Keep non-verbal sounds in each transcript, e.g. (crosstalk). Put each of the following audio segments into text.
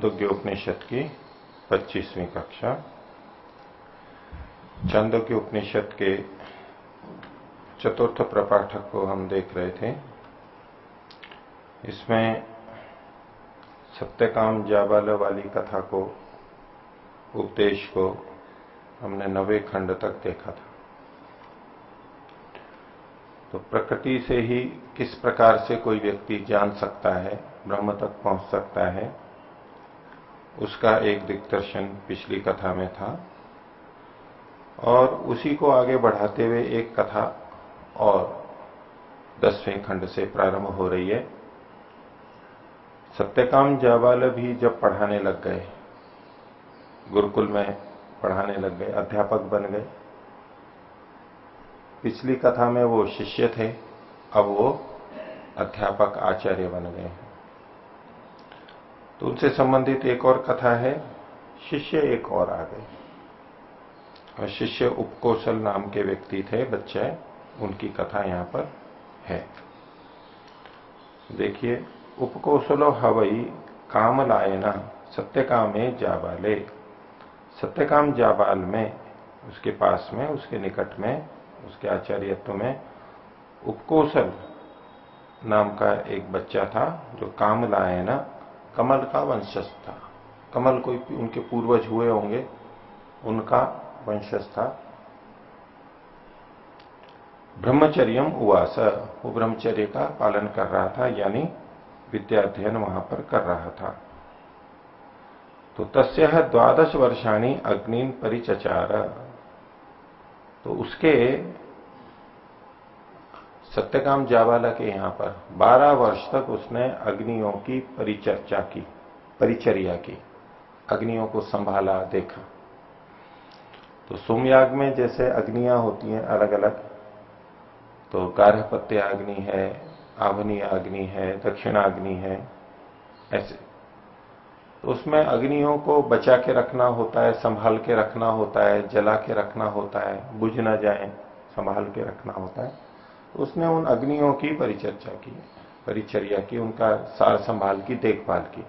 छांदोग्य उपनिषद की पच्चीसवीं कक्षा। छांदोग्य उपनिषद के चतुर्थ प्रपाठक को हम देख रहे थे। इसमें सत्यकाम जाबाल वाली कथा को, उपदेश को हमने नवे खंड तक देखा था। तो प्रकृति से ही किस प्रकार से कोई व्यक्ति जान सकता है, ब्रह्म तक पहुँच सकता है उसका एक दिग्दर्शन पिछली कथा में था। और उसी को आगे बढ़ाते हुए एक कथा और दसवें खंड से प्रारंभ हो रही है। सत्यकाम जाबाल भी जब पढ़ाने लग गए, गुरुकुल में पढ़ाने लग गए, अध्यापक बन गए। पिछली कथा में वो शिष्य थे, अब वो अध्यापक आचार्य बन गए हैं। तो उनसे संबंधित एक और कथा है, शिष्य एक और आ गए। और शिष्य उपकोशल नाम के व्यक्ति थे, बच्चे, उनकी कथा यहाँ पर है। देखिए, उपकोशलो हवई काम लायना सत्यकामे जाबाले। सत्यकाम जाबाल में, उसके पास में, उसके निकट में, उसके आचार्यत्व में, उपकोशल नाम का एक बच्चा था, जो काम लायना कमल का वंशज था। कमल कोई उनके पूर्वज हुए होंगे, उनका वंशज था। ब्रह्मचर्यम उवास, वो ब्रह्मचर्य का पालन कर रहा था, यानी विद्या अध्ययन वहाँ पर कर रहा था। तो तस्य द्वादश वर्षाणी अग्नि परिचचार। तो उसके सत्यकाम जावाला के यहाँ पर 12 वर्ष तक उसने अग्नियों की परिचर्चा की, परिचर्या की, अग्नियों को संभाला, देखा। तो सोमयाग में जैसे अग्नियाँ होती हैं अलग अलग तो गारहपत्य अग्नि है, आवनी अग्नि है, दक्षिणाग्नि है, ऐसे। तो उसमें अग्नियों को बचा के रखना होता है, संभाल के रखना होता है, जला के रखना होता है, बुझ ना जाए, संभाल के रखना होता है। उसने उन अग्नियों की परिचर्चा की, परिचर्या की, उनका सार संभाल की, देखभाल की।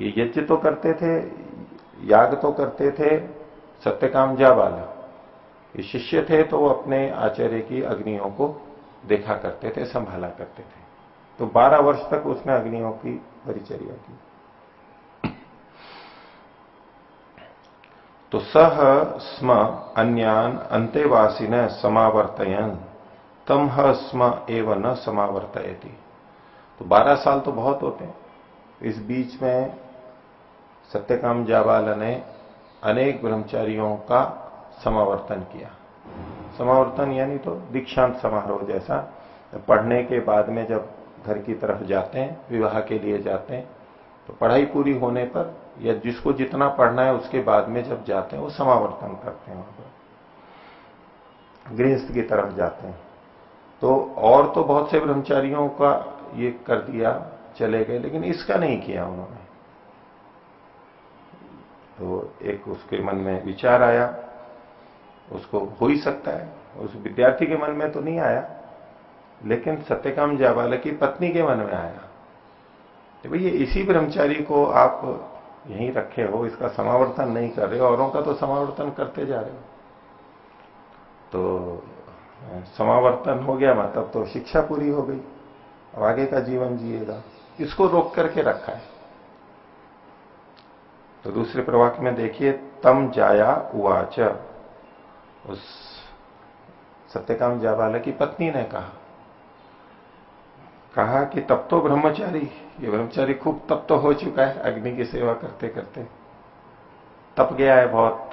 ये यज्ञ तो करते थे, याग तो करते थे सत्यकाम जाबाला ये शिष्य थे तो वो अपने आचार्य की अग्नियों को देखा करते थे, संभाला करते थे। तो 12 वर्ष तक उसने अग्नियों की परिचर्या की। तो सह स्म अन्यान अंत्यवासी न समावर्तयन। तम ह स्म एवं न समावर्तयती। तो 12 साल तो बहुत होते हैं। इस बीच में सत्यकाम जावाल ने अनेक ब्रह्मचारियों का समावर्तन किया। समावर्तन यानी तो दीक्षांत समारोह जैसा। पढ़ने के बाद में जब घर की तरफ़ जाते हैं, विवाह के लिए जाते हैं तो पढ़ाई पूरी होने पर या जिसको जितना पढ़ना है उसके बाद में जब जाते हैं, वो समावर्तन करते हैं वहाँ गृहस्थ की तरफ़ जाते हैं। तो और तो बहुत से ब्रह्मचारियों का ये कर दिया, चले गए, लेकिन इसका नहीं किया उन्होंने। तो एक उसके मन में विचार आया, उसको हो ही सकता है। उस विद्यार्थी के मन में तो नहीं आया, लेकिन सत्यकाम जावाला की पत्नी के मन में आया। तो भैया इसी ब्रह्मचारी को आप यहीं रखे हो, इसका समावर्तन नहीं कर रहे हो, औरों का तो समावर्तन करते जा रहे हो। तो समावर्तन हो गया मतलब तो शिक्षा पूरी हो गई, अब आगे का जीवन जिएगा। इसको रोक करके रखा है। तो दूसरे प्रवाक में देखिए, तम जाया उवाच। उस सत्यकाम जावाला की पत्नी ने कहा कहा कि तब तो ब्रह्मचारी, ये ब्रह्मचारी खूब तप तो हो चुका है, अग्नि की सेवा करते करते। तप गया है बहुत,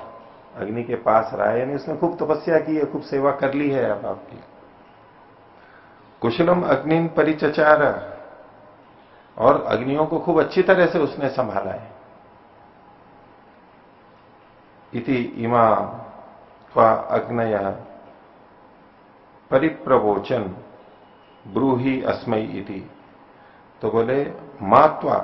अग्नि के पास रहा है यानी उसने खूब तपस्या की है, खूब सेवा कर ली है अब आपकी। कुशलम अग्नि परिचचार, और अग्नियों को खूब अच्छी तरह से उसने संभाला है। इति इमा अग्नय परिप्रवोचन। ब्रूही अस्मय इति। तो बोले, मात्वा,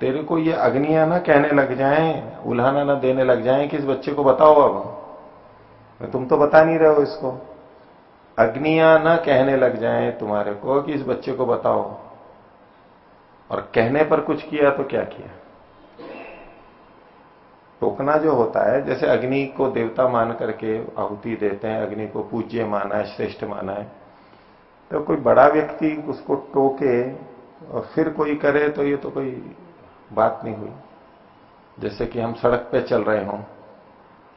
तेरे को ये अग्नियाँ ना कहने लग जाएँ, उल्हाना ना देने लग जाएँ कि इस बच्चे को बताओ अब। तुम तो बता नहीं रहे हो इसको। अग्निया ना कहने लग जाएँ तुम्हारे को कि इस बच्चे को बताओ। और कहने पर कुछ किया तो क्या किया? टोकना जो होता है, जैसे अग्नि को देवता मान करके आहुति देते हैं, अग्नि को पूज्य माना है, श्रेष्ठ माना है तो कोई बड़ा व्यक्ति उसको टोके और फिर कोई करे तो ये तो कोई बात नहीं हुई। जैसे कि हम सड़क पे चल रहे हों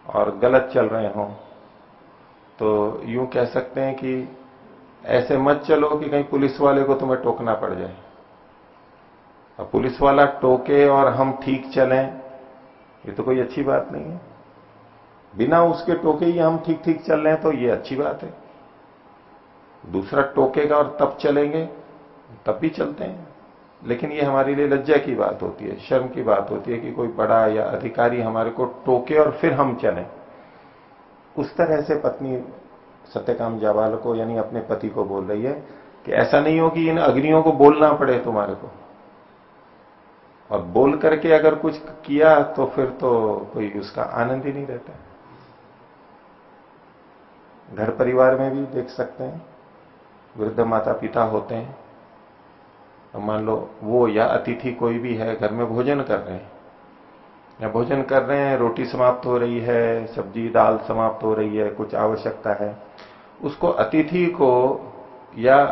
और गलत चल रहे हों तो यूँ कह सकते हैं कि ऐसे मत चलो कि कहीं पुलिस वाले को तुम्हें टोकना पड़ जाए। अब पुलिस वाला टोके और हम ठीक चलें, ये तो कोई अच्छी बात नहीं है। बिना उसके टोके ही हम ठीक ठीक चल रहे हैं तो ये अच्छी बात है। दूसरा टोकेगा और तब चलेंगे, तब भी चलते हैं। लेकिन ये हमारे लिए लज्जा की बात होती है, शर्म की बात होती है कि कोई बड़ा या अधिकारी हमारे को टोके और फिर हम चलें। उस तरह से पत्नी सत्यकाम जावाल को, यानी अपने पति को बोल रही है कि ऐसा नहीं हो कि इन अग्नियों को बोलना पड़े तुम्हारे को। और बोल करके अगर कुछ किया तो फिर तो कोई उसका आनंद ही नहीं रहता। घर परिवार में भी देख सकते हैं। वृद्ध माता पिता होते हैं तो मान लो वो या अतिथि कोई भी है, घर में भोजन कर रहे हैं। या भोजन कर रहे हैं, रोटी समाप्त हो रही है, सब्ज़ी, दाल समाप्त हो रही है, कुछ आवश्यकता है, उसको अतिथि को या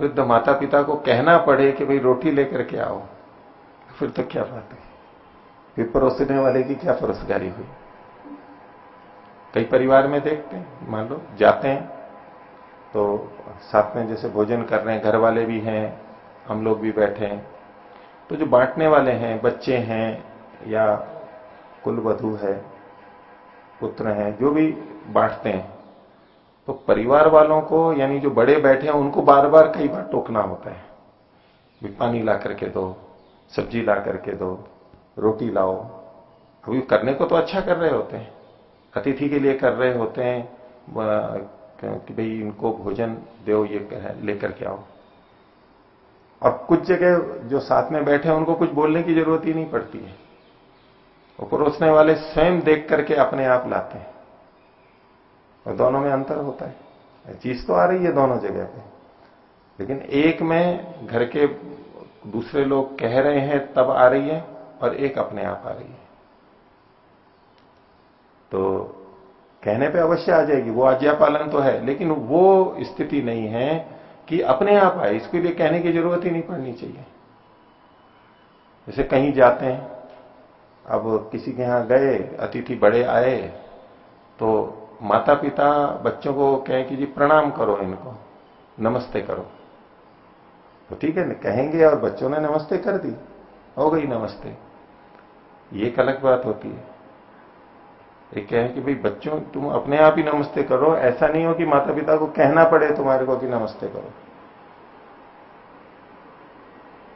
वृद्ध माता पिता को कहना पड़े कि भाई रोटी लेकर के आओ, फिर तो क्या बात है? फिर परोसने वाले की क्या परोसगारी हुई? कई परिवार में देखते हैं, मान लो, जाते हैं तो साथ में जैसे भोजन कर रहे हैं, घर वाले भी हैं, हम लोग भी बैठे हैं। तो जो बांटने वाले हैं, बच्चे हैं या कुल वधु है, पुत्र हैं, जो भी बांटते हैं तो परिवार वालों को, यानी जो बड़े बैठे हैं, उनको बार बार कई बार टोकना होता है। भी पानी ला करके दो, सब्ज़ी ला करके दो, रोटी लाओ। अभी करने को तो अच्छा कर रहे होते हैं, अतिथि के लिए कर रहे होते हैं कि भाई इनको भोजन दो ये लेकर के आओ। और कुछ जगह जो साथ में बैठे हैं, उनको कुछ बोलने की ज़रूरत ही नहीं पड़ती है। वो परोसने वाले स्वयं देख करके अपने आप लाते हैं। और दोनों में अंतर होता है। चीज़ तो आ रही है दोनों जगह पे। लेकिन एक में घर के दूसरे लोग कह रहे हैं, तब आ रही है, और एक अपने आप आ रही है। तो कहने पे अवश्य आ जाएगी, वो आज्ञा पालन तो है, लेकिन वो स्थिति नहीं है कि अपने आप आए, इसके लिए कहने की ज़रूरत ही नहीं पड़नी चाहिए। जैसे कहीं जाते हैं, अब किसी के यहाँ गए, अतिथि बड़े आए तो माता पिता बच्चों को कहें कि जी प्रणाम करो इनको, नमस्ते करो। तो ठीक है, कहेंगे और बच्चों ने नमस्ते कर दी, हो गई नमस्ते। ये एक अलग बात होती है। एक कहे कि भाई, बच्चों, तुम अपने आप ही नमस्ते करो। ऐसा नहीं हो कि माता पिता को कहना पड़े, तुम्हारे को कि नमस्ते करो।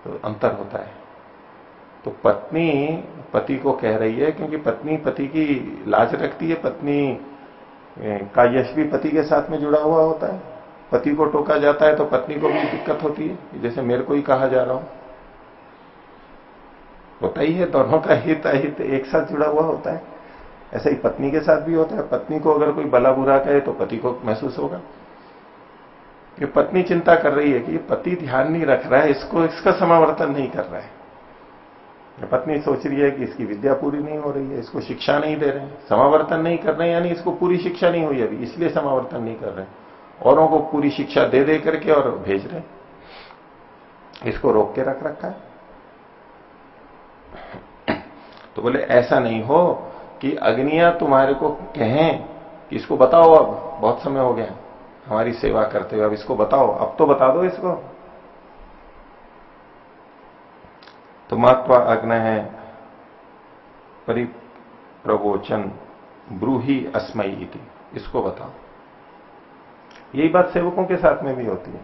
तो अंतर होता है। तो पत्नी, पति को कह रही है, क्योंकि पत्नी, पति की लाज रखती है। पत्नी का यश भी पति के साथ में जुड़ा हुआ होता है। पति को टोका जाता है तो पत्नी को भी दिक्कत होती है। जैसे मेरे को ही कहा जा रहा हूँ। होता ही है, दोनों का हित अहित एक साथ जुड़ा हुआ होता है। ऐसा ही पत्नी के साथ भी होता है। पत्नी को अगर कोई बला बुरा कहे तो पति को महसूस होगा। कि पत्नी चिंता कर रही है कि पति ध्यान नहीं रख रहा है, इसको, इसका समावर्तन नहीं कर रहा है। पत्नी सोच रही है कि इसकी विद्या पूरी नहीं हो रही है, इसको शिक्षा नहीं दे रहे हैं। समावर्तन नहीं कर रहे हैं, यानी इसको पूरी शिक्षा नहीं हुई अभी, इसलिए समावर्तन नहीं कर रहे औरों को पूरी शिक्षा दे दे करके और भेज रहे इसको रोक के रख रखा है। (coughs) तो बोले, ऐसा नहीं हो कि अग्नियाँ तुम्हारे को कहें कि इसको बताओ अब, बहुत समय हो गया हमारी सेवा करते हुए अब इसको बताओ। अब तो बता दो इसको। तो मात्वा अग्न है परिप्रवोचन, ब्रूही अस्मयी थी इसको बताओ। यही बात सेवकों के साथ में भी होती है।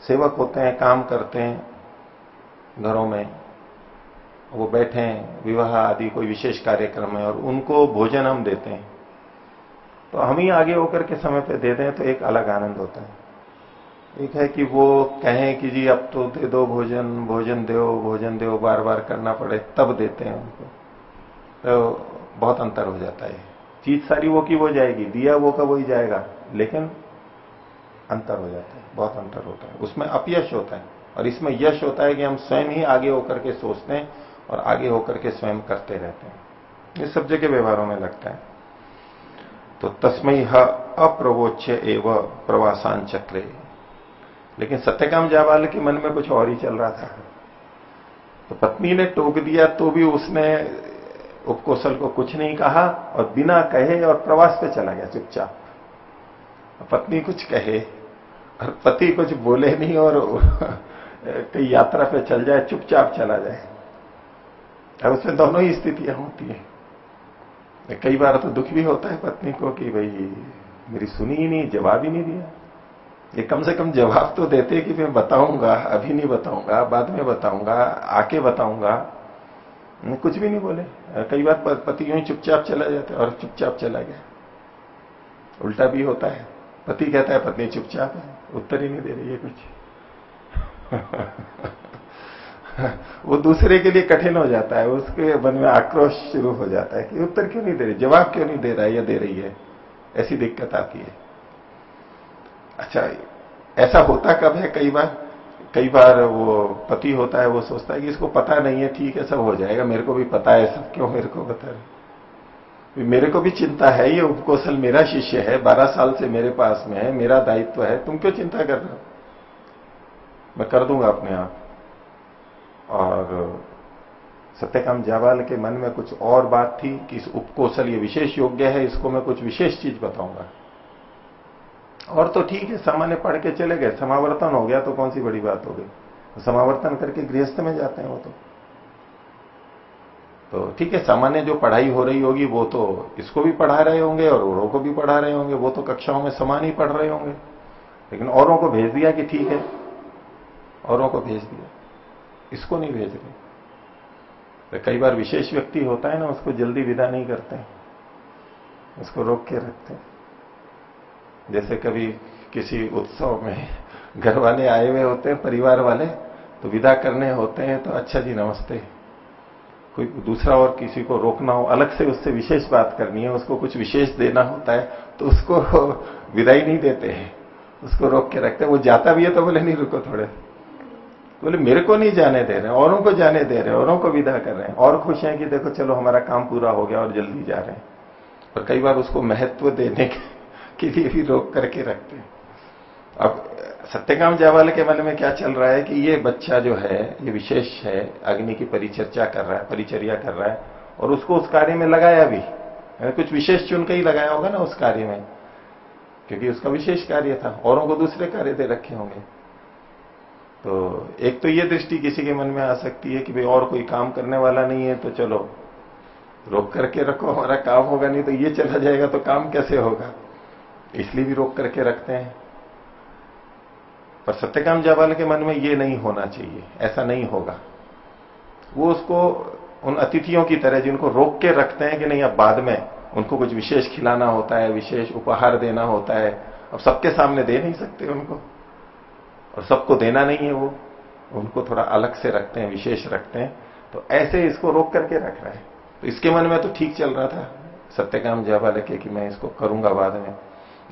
सेवक होते हैं, काम करते हैं, घरों में। वो बैठे हैं, विवाह आदि कोई विशेष कार्यक्रम है और उनको भोजन हम देते हैं। तो हम ही आगे होकर के समय पे दे दें तो एक अलग आनंद होता है। एक है कि वो कहें कि जी, अब तो दे दो भोजन भोजन दो भोजन दो बार बार करना पड़े, तब देते हैं उनको। तो बहुत अंतर हो जाता है। चीज़ सारी वो की वो जाएगी, दिया वो का वो ही जाएगा, लेकिन अंतर हो जाता है, बहुत अंतर होता है। उसमें अपयश होता है, और इसमें यश होता है कि हम स्वयं ही आगे होकर के सोचते हैं और आगे होकर के स्वयं करते रहते हैं। इस सब जगह व्यवहारों में लगता है। तो तस्मय अप्रवोच्य एवं प्रवासान चक्रे। लेकिन सत्यकाम जावाल के मन में कुछ और ही चल रहा था। तो पत्नी ने टोक दिया तो भी उसने उपकोशल को कुछ नहीं कहा और बिना कहे और प्रवास पे चला गया चुपचाप। पत्नी कुछ कहे और पति कुछ बोले नहीं और (laughs) कई यात्रा पे चल जाए, चुपचाप चला जाए। अब उसमें दोनों ही स्थितियाँ होती है। कई बार तो दुख भी होता है पत्नी को कि भाई, मेरी सुनी ही नहीं, जवाब ही नहीं दिया। ये कम से कम जवाब तो देते कि मैं बताऊँगा, अभी नहीं बताऊँगा, बाद में बताऊँगा, आके बताऊँगा। कुछ भी नहीं बोले। कई बार पति यूँ ही चुपचाप चला जाता है और चुपचाप चला गया। उल्टा भी होता है। पति कहता है, पत्नी चुपचाप है। उत्तर ही नहीं दे रही है कुछ। (laughs) वो दूसरे के लिए कठिन हो जाता है, उसके मन में आक्रोश शुरू हो जाता है कि उत्तर क्यों नहीं दे रही, जवाब क्यों नहीं दे रहा है या दे रही है? ऐसी दिक्कत आती है। अच्छा ऐसा होता कब है? कई बार कई बार वो पति होता है, वो सोचता है कि इसको पता नहीं है, ठीक है, सब हो जाएगा, मेरे को भी पता है, सब क्यों मेरे को बता रहे मेरे को भी चिंता है, ये उपकौशल मेरा शिष्य है, बारह साल से मेरे पास में है, मेरा दायित्व है, तुम क्यों चिंता कर रहे हो? मैं कर दूँगा अपने आप। और सत्यकाम जावाल के मन में कुछ और बात थी कि इस उपकौशल ये विशेष योग्य है, इसको मैं कुछ विशेष चीज़ बताऊँगा। और तो ठीक है, सामान्य पढ़ के चले गए। समावर्तन हो गया तो कौन सी बड़ी बात हो गई? समावर्तन करके गृहस्थ में जाते हैं वो तो। तो ठीक है, सामान्य जो पढ़ाई हो रही होगी, वो तो इसको भी पढ़ा रहे होंगे और औरों को भी पढ़ा रहे होंगे, वो तो कक्षाओं में समान ही पढ़ रहे होंगे। लेकिन औरों को भेज दिया कि ठीक है? औरों को भेज दिया। इसको नहीं भेज रहे। तो कई बार विशेष व्यक्ति होता है ना, उसको जल्दी विदा नहीं करते उसको रोक के रखते जैसे कभी किसी उत्सव में (laughs) घर वाले आए हुए होते हैं, परिवार वाले तो विदा करने होते हैं तो अच्छा जी, नमस्ते। कोई दूसरा और किसी को रोकना हो, अलग से उससे विशेष बात करनी है, उसको कुछ विशेष देना होता है तो उसको (laughs) विदाई नहीं देते हैं। उसको रोक के रखते हैं। वो जाता भी है तो बोले, नहीं, रुको थोड़े। बोले, मेरे को नहीं जाने दे रहे, औरों को जाने दे रहे, औरों को विदा कर रहे हैं। और खुश हैं कि देखो, चलो, हमारा काम पूरा हो गया और जल्दी जा रहे हैं। और कई बार उसको महत्व देने के लिए भी रोक करके रखते हैं। अब, सत्यकाम जावाले के मन में क्या चल रहा है कि ये बच्चा जो है, ये विशेष है, अग्नि की परिचर्चा कर रहा है, परिचर्या कर रहा है, और उसको उस कार्य में लगाया भी। कुछ विशेष चुन के ही लगाया होगा ना उस कार्य में, क्योंकि उसका विशेष कार्य था, औरों को दूसरे कार्य दे रखे होंगे। तो एक तो ये दृष्टि किसी के मन में आ सकती है कि भाई और कोई काम करने वाला नहीं है तो चलो, रोक करके रखो, हमारा काम होगा, नहीं तो ये चला जाएगा तो काम कैसे होगा? इसलिए भी रोक करके रखते हैं। पर सत्यकाम जावाल के मन में ये नहीं होना चाहिए, ऐसा नहीं होगा। वो उसको, उन अतिथियों की तरह जिनको रोक के रखते हैं कि नहीं, अब बाद में उनको कुछ विशेष खिलाना होता है, विशेष उपहार देना होता है, अब सबके सामने दे नहीं सकते उनको। और सबको देना नहीं है वो। उनको थोड़ा अलग से रखते हैं, विशेष रखते हैं। तो ऐसे इसको रोक करके रख रहे हैं। तो इसके मन में तो ठीक चल रहा था। सत्यकाम जयवाल के कि मैं इसको करूँगा बाद में।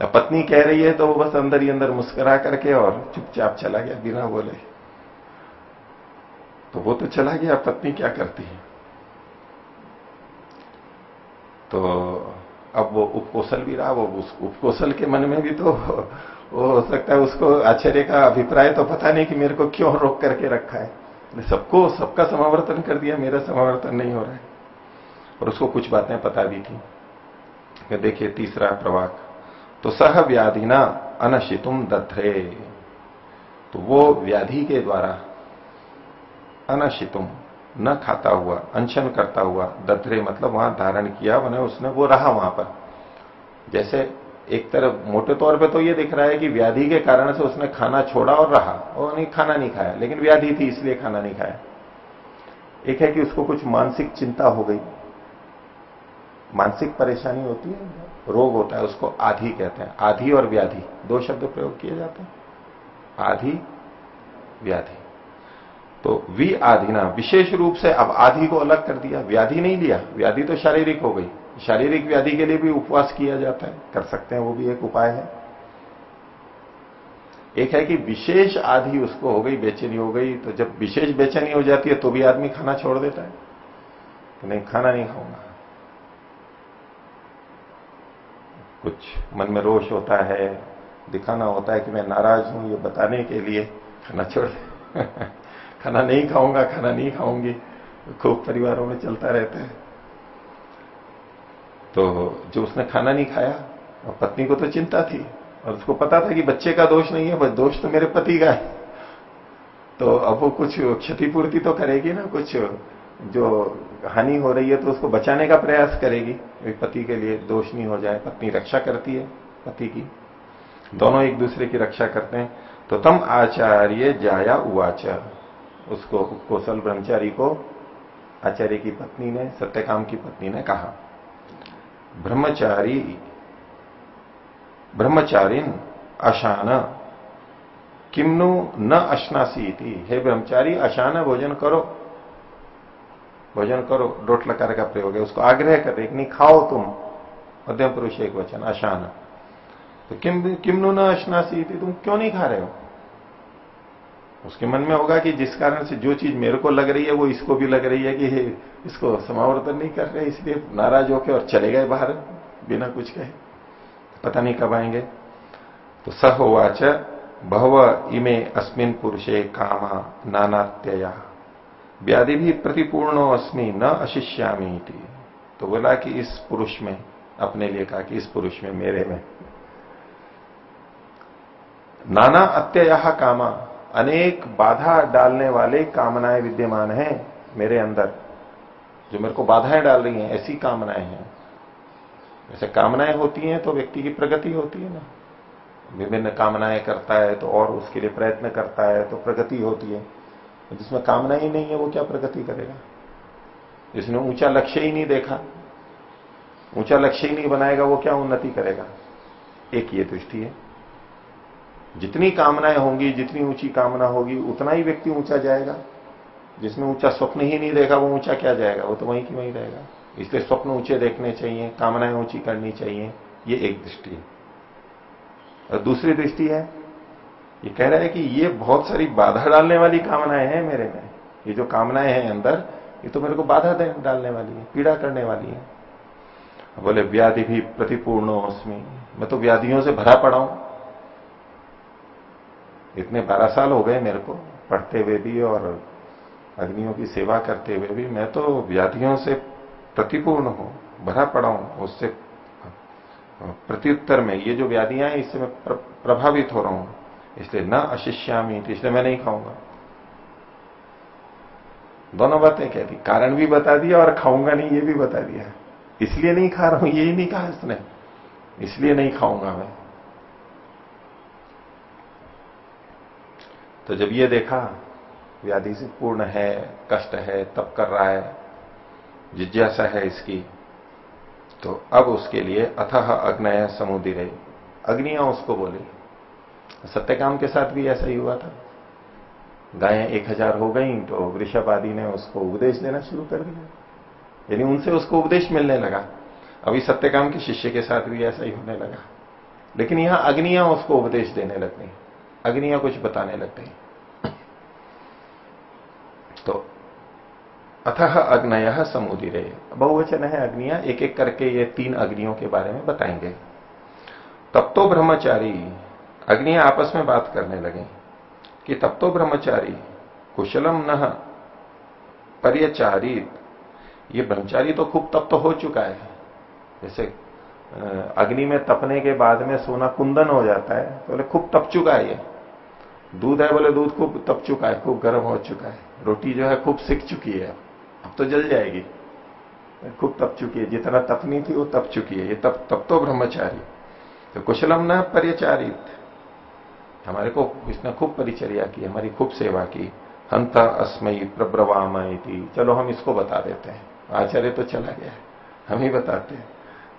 अब पत्नी कह रही है तो वो बस अंदर ही अंदर मुस्कुरा करके और चुपचाप चला गया, बिना बोले। तो वो तो चला गया, पत्नी क्या करती है? तो अब वो उपकोशल भी रहा, वो उपकोशल के मन में भी तो वो हो सकता है उसको आश्चर्य का अभिप्राय तो पता नहीं कि मेरे को क्यों रोक करके रखा है। सबको, सबका समावर्तन कर दिया, मेरा समावर्तन नहीं हो रहा है। और उसको कुछ बातें पता दी थी। देखिए तीसरा प्रवाक। तो सह व्याधि ना अनशितुम दध्रे। तो वो व्याधि के द्वारा अनशितुम, न खाता हुआ, अनशन करता हुआ दधरे मतलब वहाँ धारण किया मैंने उसने वो रहा वहाँ पर। जैसे एक तरफ़ मोटे तौर पे तो ये दिख रहा है कि व्याधि के कारण से उसने खाना छोड़ा और रहा। और नहीं, खाना नहीं खाया, लेकिन व्याधि थी, इसलिए खाना नहीं खाया। एक है कि उसको कुछ मानसिक चिंता हो गई। मानसिक परेशानी होती है, रोग होता है, उसको आधी कहते हैं। आधी और व्याधि, दो शब्द प्रयोग किए जाते हैं। आधी, व्याधि। तो वी आधिना, विशेष रूप से अब आधी को अलग कर दिया, व्याधि नहीं लिया, व्याधि तो शारीरिक हो गई। शारीरिक व्याधि के लिए भी उपवास किया जाता है, कर सकते हैं, वो भी एक उपाय है। एक है कि विशेष आधि उसको हो गई, बेचैनी हो गई तो जब विशेष बेचैनी हो जाती है तो भी आदमी खाना छोड़ देता है। कि नहीं, खाना नहीं खाऊँगा। कुछ मन में रोष होता है, दिखाना होता है कि मैं नाराज़ हूँ, ये बताने के लिए खाना छोड़ (laughs) खाना नहीं खाऊँगा, खाना नहीं खाऊँगी। खूब परिवारों में चलता रहता है। तो जो उसने खाना नहीं खाया, और पत्नी को तो चिंता थी, और उसको पता था कि बच्चे का दोष नहीं है, बस दोष तो मेरे पति का है। तो अब वो कुछ क्षतिपूर्ति तो करेगी ना, कुछ जो हानि हो रही है तो उसको बचाने का प्रयास करेगी पति के लिए दोष नहीं हो जाए, पत्नी रक्षा करती है, पति की। दोनों एक दूसरे की रक्षा करते हैं। तो तम आचार्य जाया उवाच। उसको कौशल ब्रह्मचारी को आचार्य की पत्नी ने, सत्यकाम की पत्नी ने कहा। ब्रह्मचारी, ब्रह्मचारिन अशान। किमनु न अश्नासी थी हे ब्रह्मचारी, अशान भोजन करो। भोजन करो डोट लकार का प्रयोग है। उसको आग्रह कर रहे नहीं, खाओ तुम। मध्यम पुरुष एक वचन, अशान। तो किम, किमनु न अश्नासी थी तुम क्यों नहीं खा रहे हो? उसके मन में होगा कि जिस कारण से जो चीज़ मेरे को लग रही है, वो इसको भी लग रही है कि इसको समावर्तन नहीं कर रहे, इसलिए नाराज़ होकर और चले गए बाहर, बिना कुछ कहे। पता नहीं कब आएँगे। तो सहोवाच बहव इमे अस्मिन पुरुषे कामा नानात्यया। व्याधि भी प्रतिपूर्ण अस्मि, न अशिष्यामी तो बोला कि इस पुरुष में, अपने लिए कहा कि इस पुरुष में, मेरे में। नाना अत्यया कामा। अनेक बाधा डालने वाले कामनाएँ विद्यमान हैं मेरे अंदर। जो मेरे को बाधाएँ डाल रही हैं, ऐसी कामनाएँ हैं। जैसे कामनाएँ होती हैं तो व्यक्ति की प्रगति होती है ना। विभिन्न कामनाएँ करता है तो और उसके लिए प्रयत्न करता है तो प्रगति होती है। जिसमें कामना ही नहीं है, वो क्या प्रगति करेगा? जिसने ऊँचा लक्ष्य ही नहीं देखा, ऊँचा लक्ष्य ही नहीं बनाएगा, वो क्या उन्नति करेगा? एक ये दृष्टि है। जितनी कामनाएँ होंगी, जितनी ऊँची कामना होगी, उतना ही व्यक्ति ऊँचा जाएगा। जिसने ऊँचा स्वप्न ही नहीं देखा वो ऊँचा क्या जाएगा? वो तो वहीं की वहीं रहेगा। इसलिए स्वप्न ऊँचे देखने चाहिए, कामनाएँ ऊँची करनी चाहिए, ये एक दृष्टि है। और दूसरी दृष्टि है, ये कह रहा है कि ये बहुत सारी बाधा डालने वाली कामनाएँ हैं मेरे में। ये जो कामनाएँ हैं अंदर, ये तो मेरे को बाधा डालने वाली है, पीड़ा करने वाली है। बोले, व्याधि भी प्रतिपूर्ण उसमें। मैं तो व्याधियों से भरा पड़ा हूँ। इतने बारह साल हो गए मेरे को, पढ़ते हुए भी और अग्नियों की सेवा करते हुए भी। मैं तो व्याधियों से प्रतिपूर्ण हूँ, भरा पड़ा हूँ, उससे प्रत्युत्तर में। ये जो व्याधियाँ हैं, इससे मैं प्रभावित हो रहा हूँ। इसलिए न अशिष्यामी इसलिए मैं नहीं खाऊँगा। दोनों बातें कह दी। कारण भी बता दिया और खाऊँगा नहीं, ये भी बता दिया। इसलिए नहीं खा रहा हूँ यही नहीं कहा इसने। इसलिए नहीं खाऊँगा मैं। तो जब ये देखा, व्याधि से पूर्ण है, कष्ट है, तप कर रहा है, जिज्ञासा है इसकी तो अब उसके लिए अथह अग्नय समुदिर अग्नियाँ उसको बोली, सत्यकाम के साथ भी ऐसा ही हुआ था। गायें एक हज़ार हो गई तो वृषभ आदि ने उसको उपदेश देना शुरू कर दिया। यानी उनसे उसको उपदेश मिलने लगा। अभी सत्यकाम के शिष्य के साथ भी ऐसा ही होने लगा। लेकिन यहाँ अग्नियाँ उसको उपदेश देने लग गई। अग्नियाँ कुछ बताने लग गई तो अथह अग्नय समुदिरे। बहुवचन है अग्निया एक एक करके ये तीन अग्नियों के बारे में बताएँगे। तब तो ब्रह्मचारी, अग्नियाँ आपस में बात करने लगे। कि तब तो ब्रह्मचारी, कुशलम न परिचारी ये ब्रह्मचारी तो खूब तप तो हो चुका है। जैसे अग्नि में तपने के बाद में सोना कुंदन हो जाता है तो बोले खूब तप चुका है ये। दूध है बोले, दूध खूब तप चुका है, खूब गर्म हो चुका है। रोटी जो है खूब सिक चुकी है। अब तो जल जाएगी। खूब तप चुकी है। जितना तपनी थी वो तप चुकी है। ये तप तप तो ब्रह्मचारी। तो कुशलम न परिचारित। हमारे को इसने खूब परिचर्या की, हमारी खूब सेवा की। हंता अस्मयी प्रब्रवामय थी चलो हम इसको बता देते हैं। आचार्य तो चला गया हम ही बताते हैं।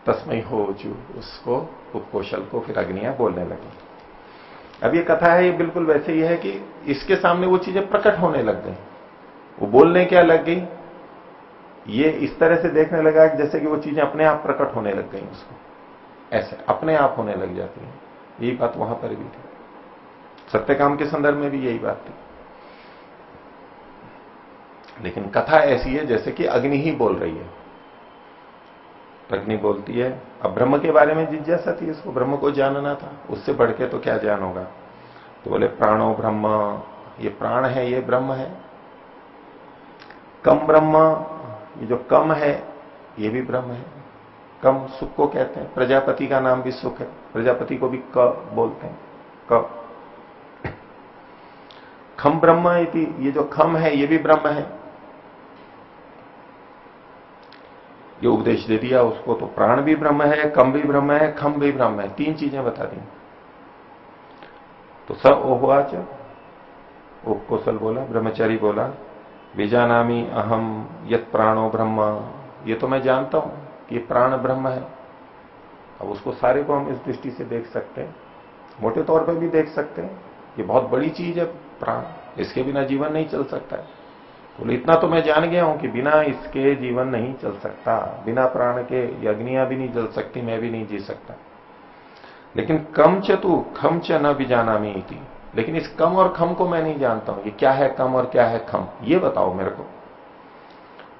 तस्मय हो चू उसको, उपकोशल को फिर अग्निया बोलने लगी। अब ये कथा है, ये बिल्कुल वैसे ही है कि इसके सामने वो चीज़ें प्रकट होने लग गई। वो बोलने क्या लग गई? ये इस तरह से देखने लगा कि जैसे कि वो चीज़ें अपने आप प्रकट होने लग गई उसको। ऐसे, अपने आप होने लग जाती है। यही बात वहाँ पर भी थी। सत्यकाम के संदर्भ में भी यही बात थी। लेकिन कथा ऐसी है जैसे कि अग्नि ही बोल रही है। अग्नि बोलती है, अब ब्रह्म के बारे में जिज्ञासा थी इसको, ब्रह्म को जानना था, उससे बढ़ के तो क्या ज्ञान होगा? तो बोले, प्राणो ब्रह्म, ये प्राण है, ये ब्रह्म है। कम ब्रह्म, ये जो कम है, ये भी ब्रह्म है। कम सुख को कहते हैं, प्रजापति का नाम भी सुख है, प्रजापति को भी क बोलते हैं, क। खम ब्रह्म ये जो खम है, ये भी ब्रह्म है। ये उपदेश दे दिया, उसको तो प्राण भी ब्रह्म है, कम भी ब्रह्म है, खम भी ब्रह्म है, तीन चीज़ें बता दी। तो स ओहवाच उपकोसल बोला, ब्रह्मचारी बोला, बीजानामी अहम यत प्राणो ब्रह्म। ये तो मैं जानता हूँ कि प्राण ब्रह्म है। अब उसको सारे को हम इस दृष्टि से देख सकते हैं। मोटे तौर पर भी देख सकते हैं। ये बहुत बड़ी चीज़ है, प्राण। इसके बिना जीवन नहीं चल सकता है। बोले, इतना तो मैं जान गया हूँ कि बिना इसके जीवन नहीं चल सकता। बिना प्राण के अग्नियाँ भी नहीं जल सकती, मैं भी नहीं जी सकता। लेकिन कम च तू खम च न भी जाना मी थी लेकिन इस कम और खम को मैं नहीं जानता हूँ। ये क्या है कम और क्या है खम? ये बताओ मेरे को।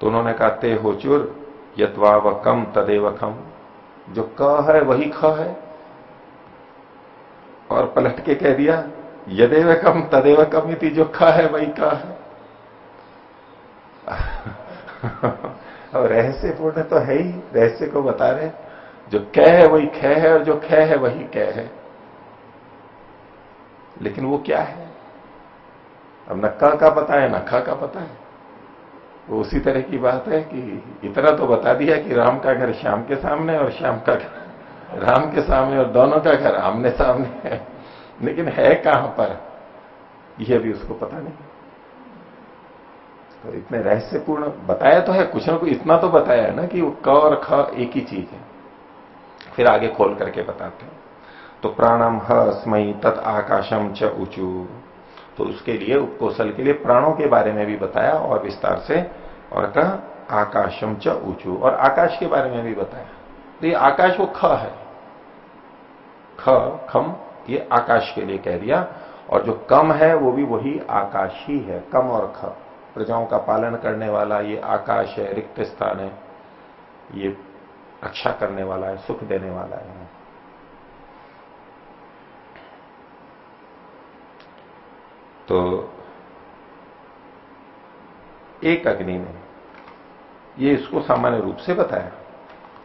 तो उन्होंने कहा, ते हो चुर यदवा व कम तदेव खम। जो क है, वही ख है। और पलट के कह दिया, यदेव कम तदेव कम थी जो ख है, वही क है। (laughs) अब रहस्य पूर्ण तो है ही, रहस्य को बता रहे जो कह है वही ख है और जो ख है वही कह है। लेकिन वो क्या है? अब न क पता है, न का पता है। वो उसी तरह की बात है कि इतना तो बता दिया कि राम का घर श्याम के सामने और श्याम का घर राम के सामने और दोनों का घर आमने सामने है। लेकिन है कहाँ पर? यह भी उसको पता नहीं। तो इतने रहस्यपूर्ण बताया तो है, कुछ ना कुछ इतना तो बताया है ना कि क और ख एक ही चीज़ है। फिर आगे खोल करके बताते हैं। तो प्राणम हस्मयी तत् आकाशम च ऊंचू। तो उसके लिए, उपकोशल के लिए प्राणों के बारे में भी बताया और विस्तार से, और कहा आकाशम च ऊंचू। और आकाश के बारे में भी बताया। तो ये आकाश वो ख है। ख, खम, ये आकाश के लिए कह दिया। और जो कम है, वो भी वही आकाश ही है, कम और ख। प्रजाओं का पालन करने वाला ये आकाश है, रिक्त स्थान है, ये रक्षा करने वाला है, सुख देने वाला है। तो एक अग्नि ने ये इसको सामान्य रूप से बताया।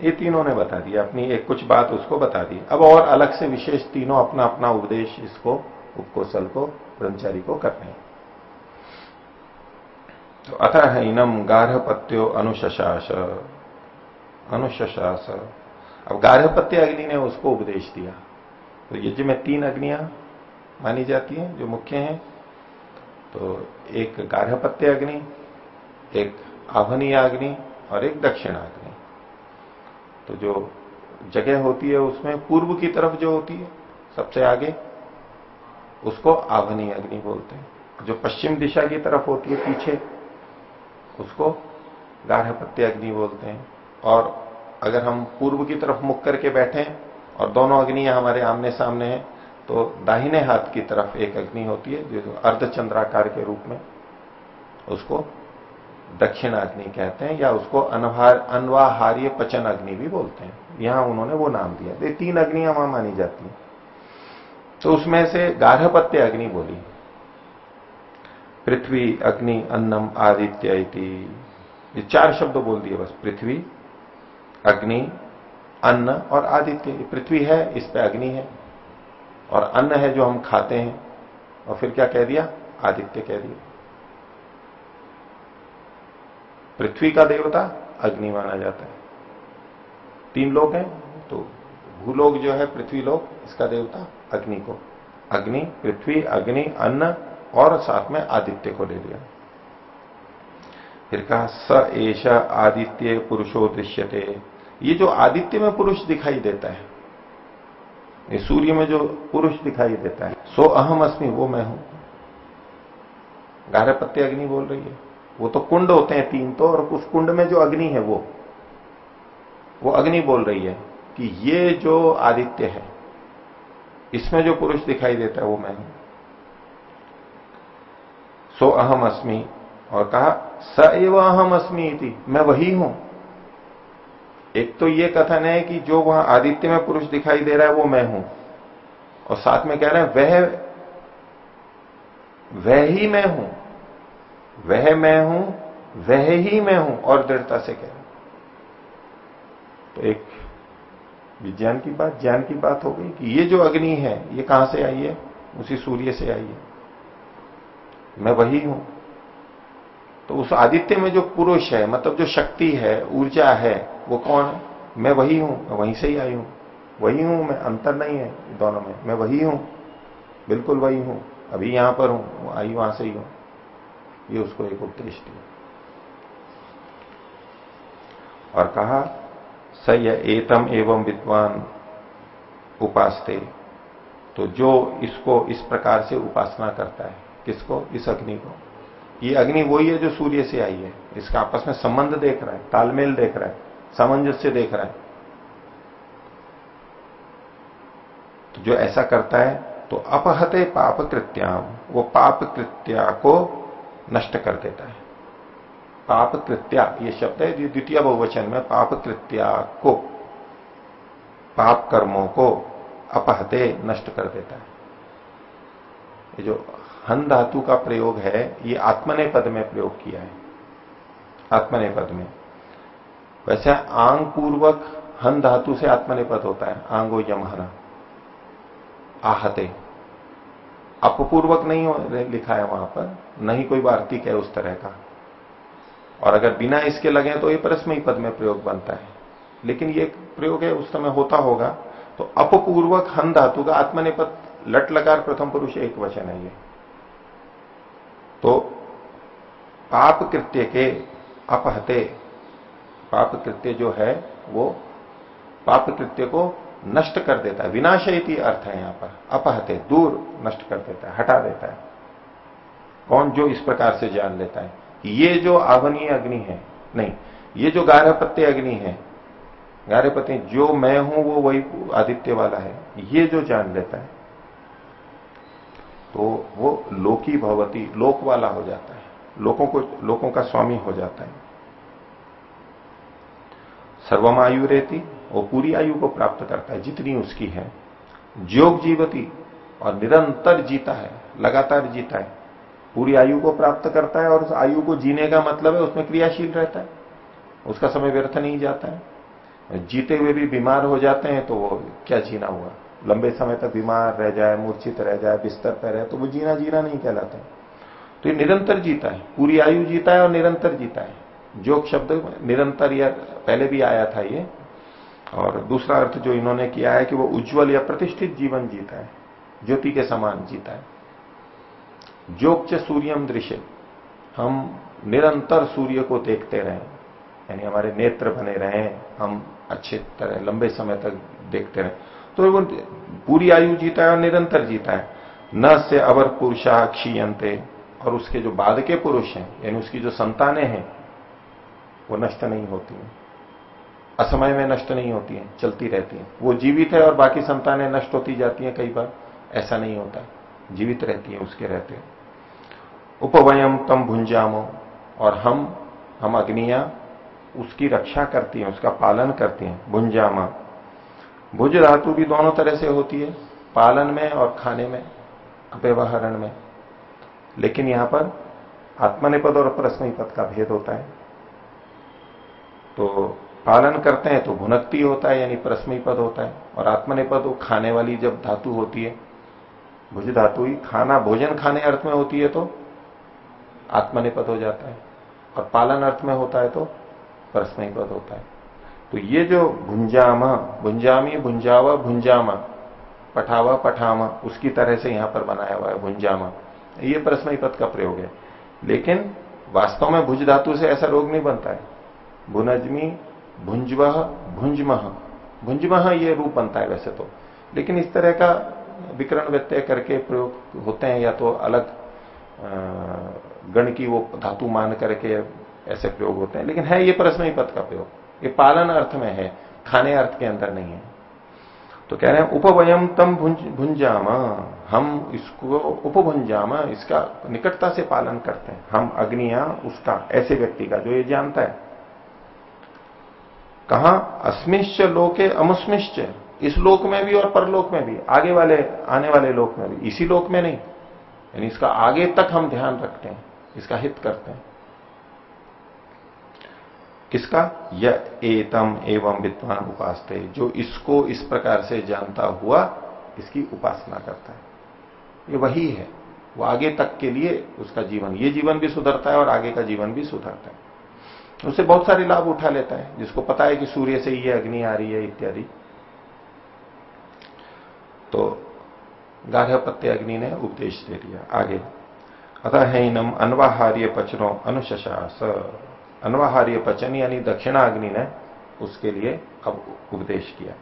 ये तीनों ने बता दिया, अपनी एक कुछ बात उसको बता दी। अब और अलग से विशेष तीनों अपना अपना उपदेश इसको, उपकोशल को, ब्रह्मचारी को कर रहे हैं। तो अतः इनम गार्हपत्यो अनुशास अनुशास अब गार्हपत्य अग्नि ने उसको उपदेश दिया। तो यज्ञ में तीन अग्नियाँ मानी जाती हैं, जो मुख्य हैं। तो एक गार्हपत्य अग्नि, एक आभनीय अग्नि और एक दक्षिणाग्नि तो जो जगह होती है उसमें पूर्व की तरफ़ जो होती है, सबसे आगे, उसको आभनीय अग्नि बोलते हैं। जो पश्चिम दिशा की तरफ़ होती है, पीछे उसको गार्हपत्य अग्नि बोलते हैं। और अगर हम पूर्व की तरफ़ मुख करके बैठे और दोनों अग्नियाँ हमारे आमने सामने हैं तो दाहिने हाथ की तरफ़ एक अग्नि होती है, जो अर्धचंद्राकार के रूप में उसको दक्षिण अग्नि कहते हैं या उसको अनवार अनवाहार्य पचन अग्नि भी बोलते हैं। यहाँ उन्होंने वो नाम दिया। ये तीन अग्नियाँ वहाँ मानी जाती हैं। तो उसमें से गार्हपत्य अग्नि बोली। पृथ्वी, अग्नि, अन्नम, आदित्य ये चार शब्द बोल दिए बस, पृथ्वी, अग्नि, अन्न और आदित्य। पृथ्वी है, इस पे अग्नि है, और अन्न है जो हम खाते हैं, और फिर क्या कह दिया? आदित्य कह दिया। पृथ्वी का देवता अग्नि माना जाता है। तीन लोग हैं तो भूलोक जो है, पृथ्वी लोक, इसका देवता अग्नि को। अग्नि, पृथ्वी, अग्नि, अन्न और साथ में आदित्य को ले लिया। फिर कहा, स एश आदित्य पुरुषो दृश्यते। ये जो आदित्य में पुरुष दिखाई देता है, ये सूर्य में जो पुरुष दिखाई देता है, सो अहम अस्मि, वो मैं हूँ। गारे पत्ते अग्नि बोल रही है। वो तो कुंड होते हैं तीन तो और उस कुंड में जो अग्नि है वो वो अग्नि बोल रही है कि ये जो आदित्य है, इसमें जो पुरुष दिखाई देता है, वो मैं हूँ। सो अहम अस्मि और कहा, स एव अहम अस्मी अस्मि मैं वही हूँ। एक तो ये कथन है कि जो वहाँ आदित्य में पुरुष दिखाई दे रहा है, वो मैं हूँ। और साथ में कह रहे हैं, वह वह ही मैं हूँ। वह मैं हूँ, वह ही मैं हूँ, और दृढ़ता से कह रहे तो एक विज्ञान की बात, ज्ञान की बात हो गई कि ये जो अग्नि है, ये कहाँ से आई है? उसी सूर्य से आई है। मैं वही हूँ। तो उस आदित्य में जो पुरुष है मतलब जो शक्ति है, ऊर्जा है, वो कौन है? मैं वही हूँ, मैं वहीं से ही आई हूँ। वही हूँ, मैं अंतर नहीं है दोनों में। मैं वही हूँ, बिल्कुल वही हूँ। अभी यहाँ पर हूँ आई, वहाँ से ही हूँ। ये उसको एक उपदेश दिया। और कहा स एतम एवं विद्वान उपासते। तो जो इसको इस प्रकार से उपासना करता है किसको? इस अग्नि को। ये अग्नि वही है जो सूर्य से आई है। इसका आपस में संबंध देख रहा है, तालमेल देख रहा है, सामंजस्य देख रहा है। तो जो ऐसा करता है तो अपहते पाप कृत्याम, वो पाप कृत्या को नष्ट कर देता है। पाप कृत्या, ये शब्द है द्वितीय बहुवचन में पाप कृत्या को, पाप कर्मों को अपहते, नष्ट कर देता है। ये जो हन धातु का प्रयोग है, ये आत्मने पद में प्रयोग किया है। आत्मने पद में। वैसे आंग पूर्वक हन धातु से आत्मने पद होता है, आंगो यमहरा। आहते। अपपूर्वक नहीं लिखा है वहाँ पर नहीं कोई वार्तिक है उस तरह का। और अगर बिना इसके लगे तो ये परस्मयी पद में प्रयोग बनता है। लेकिन ये प्रयोग है, उस समय होता होगा। तो अपपूर्वक हन धातु का आत्मनिपद लट लकार प्रथम पुरुष एक वचन है ये। तो पाप कृत्य के अपहते। पाप कृत्य जो है, वो पाप कृत्य को नष्ट कर देता है। विनाशयती अर्थ है यहाँ पर। अपहते, दूर नष्ट कर देता है, हटा देता है। कौन जो इस प्रकार से जान लेता है ये जो आवनीय अग्नि है, नहीं, ये जो गारह पत्ते अग्नि है गारह पत्ते जो मैं हूँ, वो वही आदित्य वाला है, ये जो जान लेता है। तो वो लोकी भवती, लोक वाला हो जाता है। लोगों को लोगों का स्वामी हो जाता है। सर्वम आयु रहती वो पूरी आयु को प्राप्त करता है। जितनी उसकी है। जोग जीवती और निरंतर जीता है, लगातार जीता है। पूरी आयु को प्राप्त करता है और उस आयु को जीने का मतलब है, उसमें क्रियाशील रहता है। उसका समय व्यर्थ नहीं जाता है। जीते हुए भी बीमार हो जाते हैं तो वो क्या जीना हुआ? लंबे समय तक बीमार रह जाए, मूर्छित रह जाए, बिस्तर पर रहे तो वो जीना जीना नहीं कहलाता। तो ये निरंतर जीता है, पूरी आयु जीता है और निरंतर जीता है। जोग शब्द निरंतर या पहले भी आया था ये, और दूसरा अर्थ जो इन्होंने किया है कि वो उज्जवल या प्रतिष्ठित जीवन जीता है, ज्योति के समान जीता है। जोग च सूर्यम दृश्य, हम निरंतर सूर्य को देखते रहे, यानी हमारे नेत्र बने रहें, हम अच्छे तरह, लंबे समय तक देखते रहें। तो वो पूरी आयु जीता है और निरंतर जीता है। न से अवर पुरुषा क्षीयंते और उसके जो बाद के पुरुष हैं, यानी उसकी जो संतानें हैं, वो नष्ट नहीं होती हैं। असमय में नष्ट नहीं होती हैं, चलती रहती हैं। वो जीवित है और बाकी संतानें नष्ट होती जाती हैं कई बार। ऐसा नहीं होता। जीवित रहती है, उसके रहते हैं। उपवयम तम भुंजामो, और हम हम अग्निया, उसकी रक्षा करती हैं, उसका पालन करती हैं। भुंजामा भुज धातु भी दोनों तरह से होती है, पालन में और खाने में, व्यवहारण में। लेकिन यहाँ पर आत्मनिपद और परस्मयी पद का भेद होता है। तो पालन करते हैं तो भुनक्ति होता है, यानी परस्मयी पद होता है। और आत्मनिपद वो खाने वाली जब धातु होती है, भुज धातु ही खाना, भोजन खाने अर्थ में होती है तो आत्मनिपद हो जाता है। और पालन अर्थ में होता है तो परस्मय पद होता है। तो ये जो भुंजामा, भुंजामी, भुंजावा, भुंजामा, पठावा, पठामा, उसकी तरह से यहाँ पर बनाया हुआ है भुंजामा। ये परस्मय पद का प्रयोग है। लेकिन वास्तव में भुज धातु से ऐसा रोग नहीं बनता है। भुनजमी, भुंजवह, भुंजमह। भुंजमह ये रूप बनता है वैसे तो। लेकिन इस तरह का विकरण व्यत्यय करके प्रयोग होते हैं या तो अलग गण की वो धातु मान करके ऐसे प्रयोग होते हैं। लेकिन है ये परस्मयी पद का प्रयोग। ये पालन अर्थ में है, खाने अर्थ के अंदर नहीं है। तो कह रहे हैं उपवयम तम भुंजामा हम इसको उपभुंजामा इसका निकटता से पालन करते हैं। हम अग्निया, उसका, ऐसे व्यक्ति का जो ये जानता है। कहा, अस्मिश्च लोके अमुस्मिश्च, इस लोक में भी और परलोक में भी, आगे वाले, आने वाले लोक में भी, इसी लोक में नहीं। यानी इसका आगे तक हम ध्यान रखते हैं, इसका हित करते हैं। किसका? यह एतम एवं विद्वान उपास जो इसको इस प्रकार से जानता हुआ इसकी उपासना करता है। ये वही है। वो आगे तक के लिए उसका जीवन, ये जीवन भी सुधरता है और आगे का जीवन भी सुधरता है। उससे बहुत सारे लाभ उठा लेता है। जिसको पता है कि सूर्य से ये अग्नि आ रही है, इत्यादि। तो गार्हपत्य अग्नि ने उपदेश दे दिया। आगे, अतः हैनम अनवाहार्य पचनो अनुशास अनवाहार्य पचन यानी दक्षिणा अग्नि ने उसके लिए अब उपदेश किया।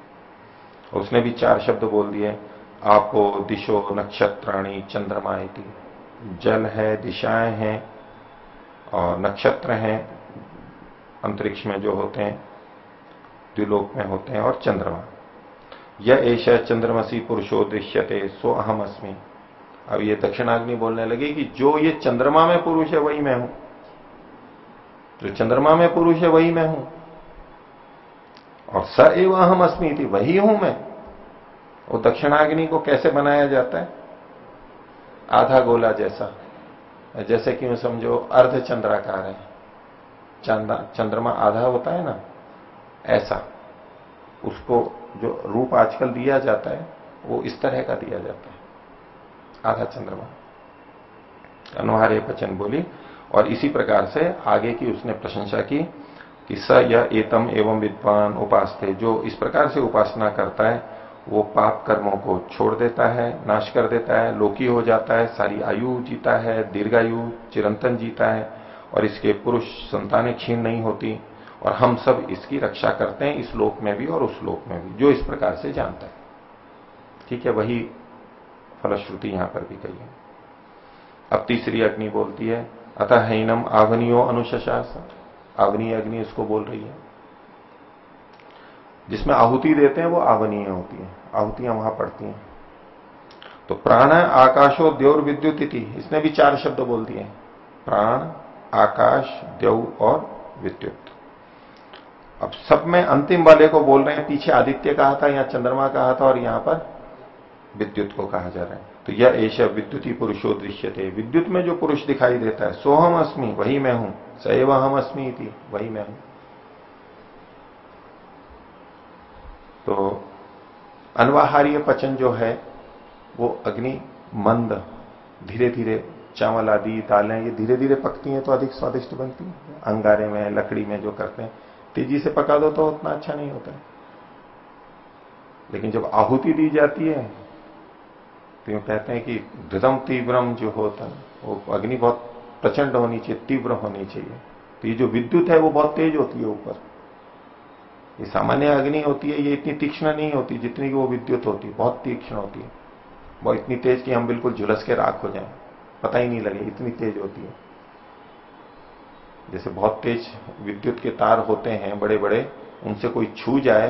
उसने भी चार शब्द बोल दिए। आपो दिशो नक्षत्राणी चंद्रमा इति। जल है, दिशाएँ हैं और नक्षत्र हैं, अंतरिक्ष में जो होते हैं द्विलोक में होते हैं और चंद्रमा। यह ऐसा चंद्रमसी पुरुषो दृश्यते सो अहम अस्मी अब ये दक्षिणाग्नि बोलने लगे कि जो ये चंद्रमा में पुरुष है, वही मैं हूँ। जो चंद्रमा में पुरुष है, वही मैं हूँ। और स एव अहम अस्मी वही हूँ मैं। वो दक्षिणाग्नि को कैसे बनाया जाता है? आधा गोला जैसा। जैसे कि समझो अर्ध चंद्राकार है। चंद्रमा आधा होता है ना? ऐसा। उसको जो रूप आजकल दिया जाता है, वो इस तरह का दिया जाता है। आधा चंद्रमा। अनुहार्य पचन बोली। और इसी प्रकार से आगे की उसने प्रशंसा की कि स यह एतम एवं विद्वान उपास थे जो इस प्रकार से उपासना करता है, वो पाप कर्मों को छोड़ देता है, नाश कर देता है, लोकी हो जाता है, सारी आयु जीता है, दीर्घायु, चिरंतन जीता है, और इसके पुरुष संतानें क्षीण नहीं होती, और हम सब इसकी रक्षा करते हैं, इस लोक में भी और उस लोक में भी, जो इस प्रकार से जानता है। ठीक है, वही फलश्रुति यहाँ पर भी कही है। अब तीसरी अग्नि बोलती है अतः हैनम आवनियो अनुशास आवनीय अग्नि इसको बोल रही है। जिसमें आहुति देते हैं वो आवनीय होती है। आहुतियाँ वहाँ पड़ती हैं। तो प्राण आकाशो द्योर विद्युत इसने भी चार शब्द बोल दिए। प्राण, आकाश, द्यौ और विद्युत। अब सब में अंतिम वाले को बोल रहे हैं, पीछे आदित्य कहा था या चंद्रमा कहा था और यहाँ पर विद्युत को कहा जा रहा है। तो यह ऐसा विद्युती पुरुषो दृश्य थे विद्युत में जो पुरुष दिखाई देता है, सोहम अस्मि, वही मैं हूँ। सैव हम अस्मी थी वही मैं हूँ। तो अनवाहार्य पचन जो है, वो अग्नि, मंद धीरे धीरे चावल आदि दालें, ये धीरे धीरे पकती हैं तो अधिक स्वादिष्ट बनती हैं। अंगारे में, लकड़ी में जो करते हैं, तेज़ी से पका दो तो उतना अच्छा नहीं होता। लेकिन जब आहुति दी जाती है तो कहते हैं कि धृतम तीव्रम जो होता है, वो अग्नि बहुत प्रचंड होनी चाहिए, तीव्र होनी चाहिए। तो ये जो विद्युत है, वो बहुत तेज होती है ऊपर। ये सामान्य अग्नि होती है, ये इतनी तीक्ष्ण नहीं होती जितनी की वो विद्युत होती है, बहुत तीक्ष्ण होती है। वो इतनी तेज कि हम बिल्कुल झुलस के राख हो जाए, पता ही नहीं लगे इतनी तेज होती है। जैसे बहुत तेज विद्युत के तार होते हैं बड़े बड़े उनसे कोई छू जाए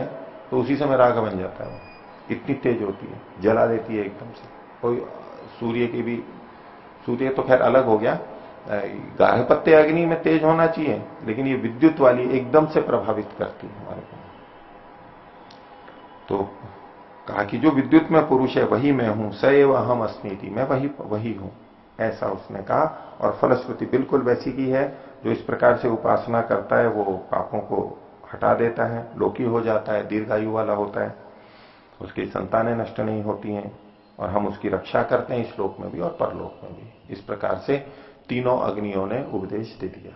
तो उसी समय राग बन जाता है। इतनी तेज होती है, जला देती है एकदम से। कोई सूर्य की भी, सूर्य तो खैर अलग हो गया। गाय पत्ते अग्नि में तेज होना चाहिए, लेकिन ये विद्युत वाली एकदम से प्रभावित करती है हमारे को। तो कहा कि जो विद्युत में पुरुष है, वही मैं हूँ सैव अहम अस्मी मैं वही वही हूँ, ऐसा उसने कहा। और फलश्रुति बिल्कुल वैसी की है, जो इस प्रकार से उपासना करता है, वो पापों को हटा देता है, लोकी हो जाता है, दीर्घायु वाला होता है। उसकी संतानें नष्ट नहीं होती हैं। और हम उसकी रक्षा करते हैं इस लोक में भी और परलोक में भी। इस प्रकार से तीनों अग्नियों ने उपदेश दे दिया।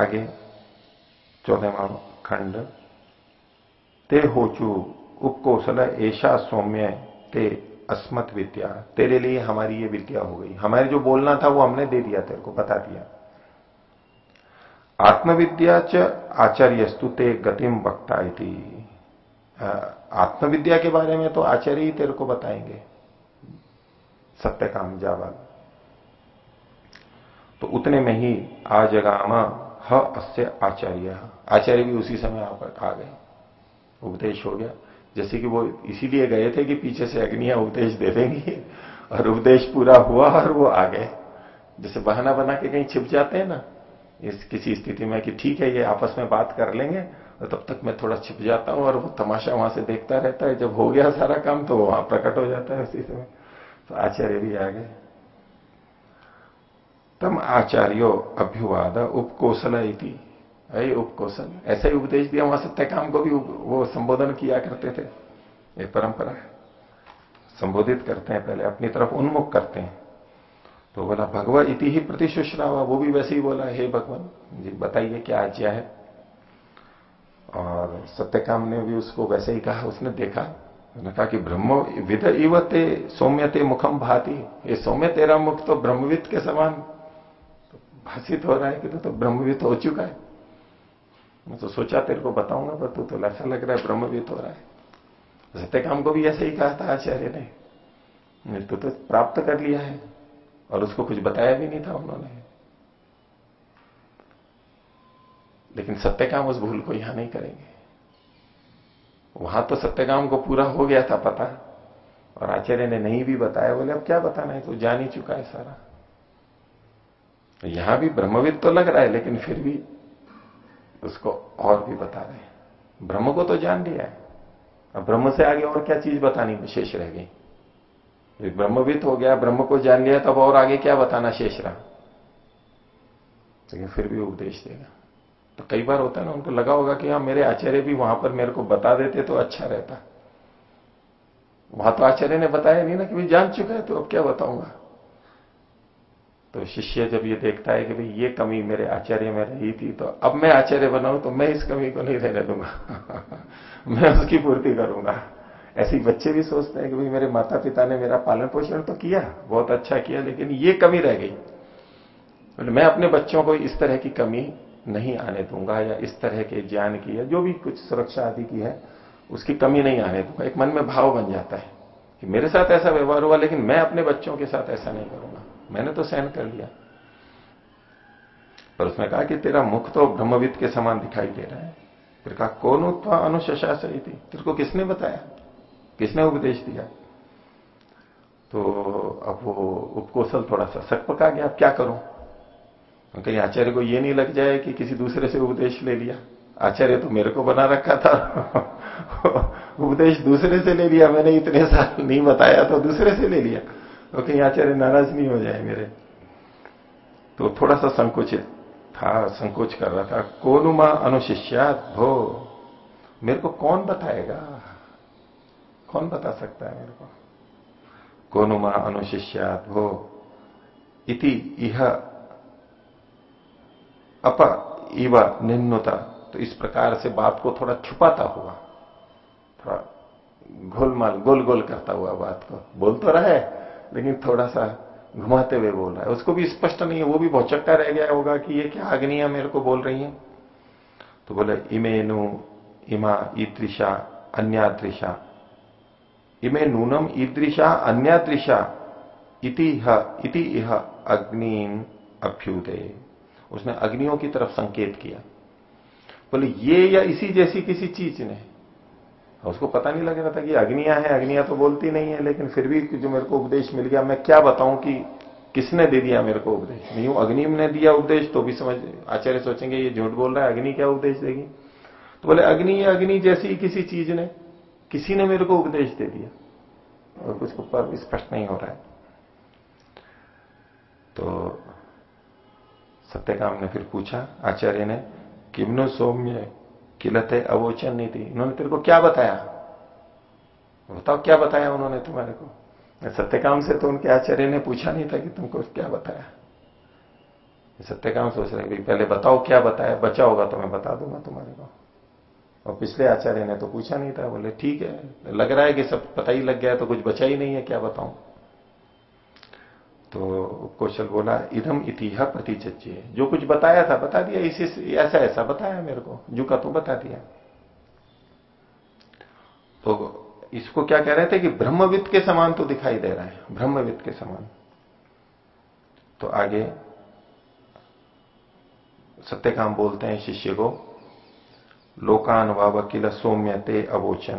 आगे, चौदहवा खंड। ते होचू उपकोशल ऐसा सौम्य ते अस्मत विद्या। तेरे लिए हमारी ये विद्या हो गई। हमारे जो बोलना था वो हमने दे दिया तेरे को, बता दिया। आत्मविद्या च आचार्यस्तु ते गतिम वक्ता आत्मविद्या के बारे में तो आचार्य ही तेरे को बताएँगे। सत्य काम जावाल तो उतने में ही आ जगामा ह अस्य आचार्य। आचार्य भी उसी समय आ गए। उपदेश हो गया। जैसे कि वो इसीलिए गए थे कि पीछे से अग्निया उपदेश दे देंगी और उपदेश पूरा हुआ और वो आ गए। जैसे बहाना बना के कहीं छिप जाते हैं ना, इस किसी स्थिति में कि ठीक है, ये आपस में बात कर लेंगे और तब तक मैं थोड़ा छिप जाता हूँ और वो तमाशा वहाँ से देखता रहता है। जब हो गया सारा काम तो वहाँ प्रकट हो जाता है उसी समय। तो आचार्य भी आ गए। तम आचार्यो अभ्युवाद उपकोशल इति। अरे उपकोशल ऐसा ही उपदेश दिया। वहाँ सत्य काम को भी वो संबोधन किया करते थे। ये परंपरा है। संबोधित करते हैं पहले, अपनी तरफ़ उन्मुख करते हैं। तो बोला भगवत इति ही प्रतिशुश्रावा। वो भी वैसे ही बोला, हे भगवान, जी बताइए क्या आज्ञा है? और सत्यकाम ने भी उसको वैसे ही कहा उसने देखा। उन्होंने कहा कि ब्रह्म विद इवते सौम्य ते मुखम भाती। ये सौम्य तेरा मुख तो ब्रह्मविद के समान। तो भाषित हो रहा है कि तो, तो ब्रह्मविद हो चुका है। मैं तो सोचा तेरे को बताऊँगा पर तू तो ऐसा लग रहा है ब्रह्मविद हो रहा है। सत्यकाम को भी ऐसे ही कहा था आचार्य ने। तो, तो प्राप्त कर लिया है। और उसको कुछ बताया भी नहीं था उन्होंने। लेकिन सत्यकाम उस भूल को यहाँ नहीं करेंगे। वहाँ तो सत्यकाम को पूरा हो गया था पता। और आचार्य ने नहीं भी बताया, बोले, अब क्या बताना है? तो जान ही चुका है सारा। तो यहाँ भी ब्रह्मविद तो लग रहा है, लेकिन फिर भी उसको और भी बता रहे हैं। ब्रह्म को तो जान लिया है। अब ब्रह्म से आगे और क्या चीज़ बतानी शेष रह गई? ब्रह्मविद हो गया, ब्रह्म को जान लिया, तब और आगे क्या बताना शेष रहा? लेकिन फिर भी उपदेश देगा। तो कई बार होता है ना, उनको लगा होगा कि हाँ मेरे आचार्य भी वहाँ पर मेरे को बता देते तो अच्छा रहता। वहाँ तो आचार्य ने बताया नहीं ना कि भाई जान चुका है तो अब क्या बताऊँगा? तो शिष्य जब ये देखता है कि भाई ये कमी मेरे आचार्य में रही थी तो अब मैं आचार्य बनाऊँ तो मैं इस कमी को नहीं रहने दूँगा। (laughs) मैं उसकी पूर्ति करूँगा। ऐसे बच्चे भी सोचते हैं कि भाई मेरे माता पिता ने मेरा पालन पोषण तो किया, बहुत अच्छा किया, लेकिन ये कमी रह गई। मैं अपने बच्चों को इस तरह की कमी नहीं आने दूँगा या इस तरह के ज्ञान की है जो भी कुछ सुरक्षा आदि की है, उसकी कमी नहीं आने दूँगा। एक मन में भाव बन जाता है कि मेरे साथ ऐसा व्यवहार हुआ, लेकिन मैं अपने बच्चों के साथ ऐसा नहीं करूँगा। मैंने तो सहन कर लिया। पर उसने कहा कि तेरा मुख तो ब्रह्मविद के समान दिखाई दे रहा है। फिर कहा, कौन उत्वा अनुशा सही थी तेरे को किसने बताया? किसने उपदेश दिया? तो अब वो उपकोशल थोड़ा सा सक पका गया। अब क्या करूँ? कहीं आचार्य को ये नहीं लग जाए कि किसी दूसरे से उपदेश ले लिया। आचार्य तो मेरे को बना रखा था। (laughs) उपदेश दूसरे से ले लिया, मैंने इतने साल नहीं बताया तो दूसरे से ले लिया। तो कहीं आचार्य नाराज़ नहीं हो जाए मेरे। तो थोड़ा सा संकुचित था, संकोच कर रहा था। कोनुमा अनुशिष्यात भो। मेरे को कौन बताएगा? कौन बता सकता है मेरे को? कोनुमा अनुशिष्यात भो। इति यह अप इव निन्नुता तो इस प्रकार से बात को थोड़ा छुपाता हुआ, थोड़ा गोलमाल गोल गोल करता हुआ बात को। बोल तो रहा है, लेकिन थोड़ा सा घुमाते हुए बोल रहा है। उसको भी स्पष्ट नहीं है, वो भी बहुत चक्का रह गया होगा कि ये क्या अग्निया मेरे को बोल रही है। तो बोले, इमेनु इमा ईदृशा अन्यादृशा। इमे नूनम ईदृशा अन्यादृशा। इति इह अग्निन अभ्युदय उसने अग्नियों की तरफ़ संकेत किया। बोले, ये या इसी जैसी किसी चीज़ ने? उसको पता नहीं लग रहा था कि अग्नियाँ है, अग्नियाँ तो बोलती नहीं है, लेकिन फिर भी जो मेरे को उपदेश मिल गया, मैं क्या बताऊँ कि किसने दे दिया मेरे को उपदेश? नहीं हूँ अग्नि ने दिया उपदेश तो भी समझ, आचार्य सोचेंगे, ये झूठ बोल रहा है, अग्नि क्या उपदेश देगी? तो बोले, अग्नि या अग्नि जैसी किसी चीज़ ने, किसी ने मेरे को उपदेश दे दिया। और कुछ ऊपर स्पष्ट नहीं हो रहा है। तो सत्यकाम ने फिर पूछा, आचार्य ने, किमनो सौम्य किलते अवोचन नीति इन्होंने तेरे को क्या बताया? बताओ, क्या बताया उन्होंने तुम्हारे को? सत्यकाम से तो उनके आचार्य ने पूछा नहीं था कि तुमको क्या बताया। सत्यकाम सोच रहे भाई पहले बताओ क्या बताया, बचा होगा तो मैं बता दूँगा तुम्हारे को। और पिछले आचार्य ने तो पूछा नहीं था। बोले, ठीक है, लग रहा है कि सब पता ही लग गया तो कुछ बचा ही नहीं है, क्या बताऊँ? तो कौशल बोला इधम इतिहा प्रतिचर्य जो कुछ बताया था, बता दिया। इसी ऐसा ऐसा बताया मेरे को। जू का तो बता दिया। तो इसको क्या कह रहे थे कि ब्रह्मविद के समान तो दिखाई दे रहा है। ब्रह्मविद के समान। तो आगे सत्यकाम बोलते हैं शिष्य को, लोकान व वकील सौम्य ते अवोचन।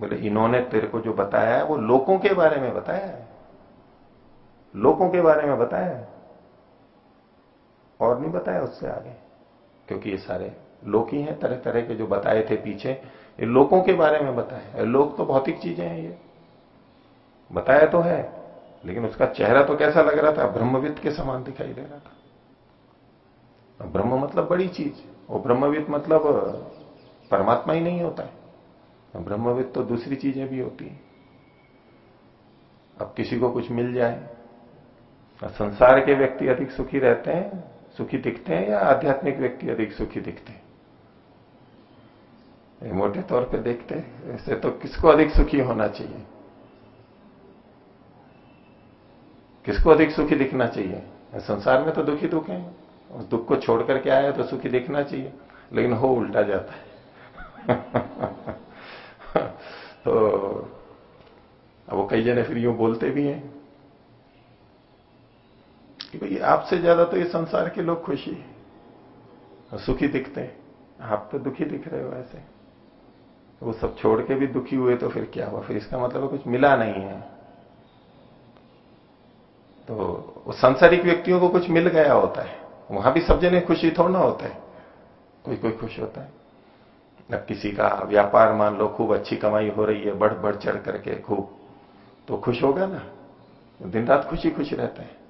बोले, इन्होंने तेरे को जो बताया है, वो लोगों के बारे में बताया है। लोगों के बारे में बताया? और नहीं बताया उससे आगे? क्योंकि ये सारे लोग ही हैं तरह तरह के जो बताए थे पीछे, ये लोगों के बारे में बताया लोग तो भौतिक चीज़ें हैं ये। बताया तो है, लेकिन उसका चेहरा तो कैसा लग रहा था? ब्रह्मविद के समान दिखाई दे रहा था। ब्रह्म मतलब बड़ी चीज़, और ब्रह्मविद मतलब परमात्मा ही नहीं होता है। ब्रह्मविद तो दूसरी चीज़ें भी होती है। अब किसी को कुछ मिल जाए संसार के व्यक्ति अधिक सुखी रहते हैं, सुखी दिखते हैं या आध्यात्मिक व्यक्ति अधिक सुखी दिखते हैं? मोटे तौर पे देखते हैं। ऐसे तो किसको अधिक सुखी होना चाहिए? किसको अधिक सुखी दिखना चाहिए? संसार में तो दुखी दुख है। उस दुख को छोड़ करके आया तो सुखी दिखना चाहिए। लेकिन हो उल्टा जाता है। (laughs) तो वो कई जने फिर यूँ बोलते भी हैं। कि भाई आपसे ज़्यादा तो ये संसार के लोग खुशी और सुखी दिखते हैं। आप तो दुखी दिख रहे हो ऐसे। वो सब छोड़ के भी दुखी हुए तो फिर क्या हुआ? फिर इसका मतलब कुछ मिला नहीं है। तो सांसारिक व्यक्तियों को कुछ मिल गया होता है। वहाँ भी सब जने खुशी थोड़ा होता है। कोई कोई खुश होता है। अब किसी का व्यापार मान लो, खूब अच्छी कमाई हो रही है, बढ़ बढ़ चढ़ करके खूब तो खुश होगा ना? दिन रात खुशी खुशी रहता है।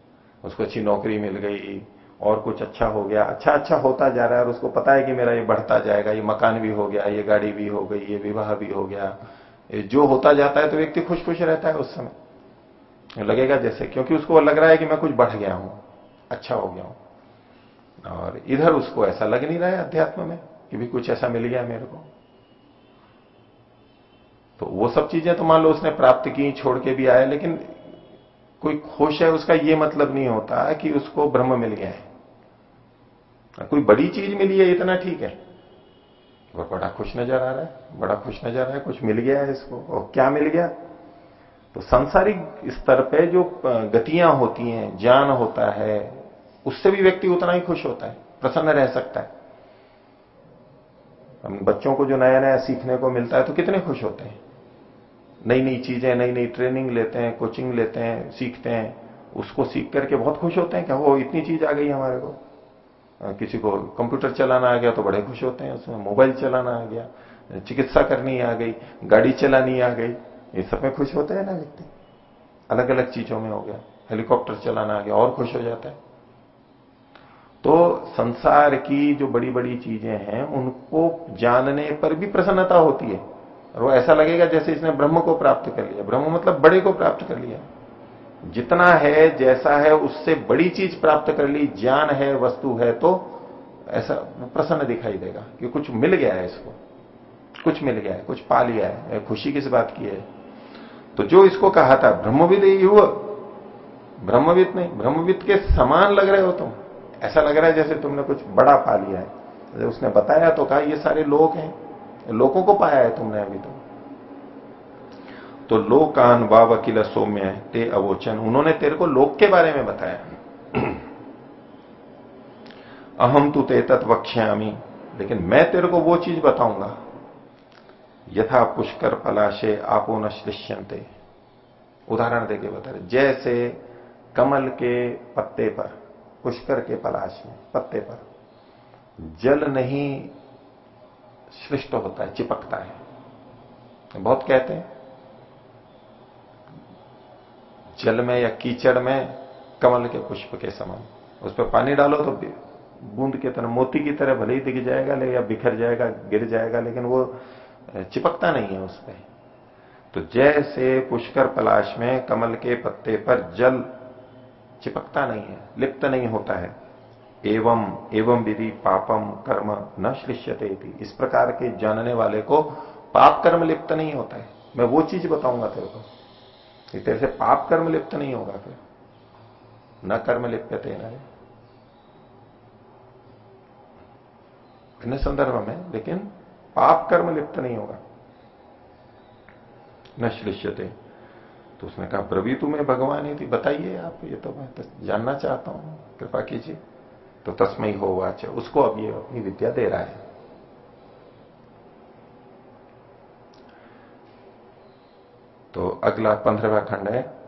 उसको अच्छी नौकरी मिल गई, और कुछ अच्छा हो गया। अच्छा अच्छा होता जा रहा है, और उसको पता है कि मेरा ये बढ़ता जाएगा, ये मकान भी हो गया, ये गाड़ी भी हो गई, ये विवाह भी हो गया। जो होता जाता है तो व्यक्ति खुश खुश रहता है उस समय। लगेगा जैसे, क्योंकि उसको लग रहा है कि मैं कुछ बढ़ गया हूँ अच्छा हो गया हूँ। और इधर उसको ऐसा लग नहीं रहा है अध्यात्म में कि भी कुछ ऐसा मिल गया मेरे को। तो वो सब चीज़ें तो मान लो उसने प्राप्त की, छोड़ के भी आया, लेकिन कोई खुश है, उसका ये मतलब नहीं होता कि उसको ब्रह्म मिल गया है। कोई बड़ी चीज़ मिली है, इतना ठीक है। वो बड़ा खुश नज़र आ रहा है, बड़ा खुश नज़र आ रहा है, कुछ मिल गया है इसको, और क्या मिल गया? तो सांसारिक स्तर पे जो गतियाँ होती हैं, ज्ञान होता है, उससे भी व्यक्ति उतना ही खुश होता है, प्रसन्न रह सकता है। हम बच्चों को जो नया नया सीखने को मिलता है तो कितने खुश होते हैं? नई नई चीज़ें नई नई ट्रेनिंग लेते हैं कोचिंग लेते हैं, सीखते हैं। उसको सीख करके बहुत खुश होते हैं कि वो इतनी चीज़ आ गई हमारे को। किसी को कंप्यूटर चलाना आ गया तो बड़े खुश होते हैं, उसमें मोबाइल चलाना आ गया, चिकित्सा करनी आ गई, गाड़ी चलानी आ गई। ये सब में खुश होते हैं ना व्यक्ति? अलग अलग चीज़ों में हो गया। हेलीकॉप्टर चलाना आ गया, और खुश हो जाता है। तो संसार की जो बड़ी बड़ी चीज़ें हैं, उनको जानने पर भी प्रसन्नता होती है। और वो ऐसा लगेगा जैसे इसने ब्रह्म को प्राप्त कर लिया। ब्रह्म मतलब बड़े को प्राप्त कर लिया। जितना है, जैसा है, उससे बड़ी चीज़ प्राप्त कर ली, ज्ञान है, वस्तु है तो ऐसा प्रसन्न दिखाई देगा कि कुछ मिल गया है इसको। कुछ मिल गया है, कुछ पा लिया है खुशी किस बात की है। तो जो इसको कहा था, ब्रह्मविद युव ब्रह्मविद नहीं, ब्रह्मविद के समान लग रहे हो तुम। ऐसा लग रहा है जैसे तुमने कुछ बड़ा पा लिया है। उसने बताया तो कहा, ये सारे लोग हैं। लोगों को पाया है तुमने अभी तो। तो लोकान वा वकील सौम्य ते अवोचन। उन्होंने तेरे को लोक के बारे में बताया। अहम तू ते तत्वक्ष्यामी लेकिन मैं तेरे को वो चीज़ बताऊँगा। यथा पुष्कर पलाशे आपो न श्लिष्यंते उदाहरण देके बता रहे। जैसे कमल के पत्ते पर, पुष्कर के पलाश में, पत्ते पर। जल नहीं श्लिष्ट होता है, चिपकता है। बहुत कहते हैं, जल में या कीचड़ में कमल के पुष्प के समान। उस पर पानी डालो तो बूंद के तरह, मोती की तरह भले ही दिख जाएगा, ले या बिखर जाएगा, गिर जाएगा, लेकिन वो चिपकता नहीं है उस पर। तो जैसे पुष्कर पलाश में कमल के पत्ते पर जल चिपकता नहीं है, लिप्त नहीं होता है एवं एवं विधि पापम कर्म न श्लिष्यते इस प्रकार के जानने वाले को पाप कर्म लिप्त नहीं होता है। मैं वो चीज़ बताऊँगा तेरे को। तेरे से पाप कर्म लिप्त नहीं होगा फिर। न कर्म लिप्यते न भिन्न संदर्भ में, लेकिन पाप कर्म लिप्त नहीं होगा। न श्लिष्यते। तो उसने कहा प्रवी तुम्हें भगवान ही थी बताइए आप, ये तो मैं तो जानना चाहता हूँ। कृपा कीजिए। तो तस्मय हो वाच। उसको अब ये अपनी विद्या दे रहा है। तो अगला पंद्रहवा खंड है।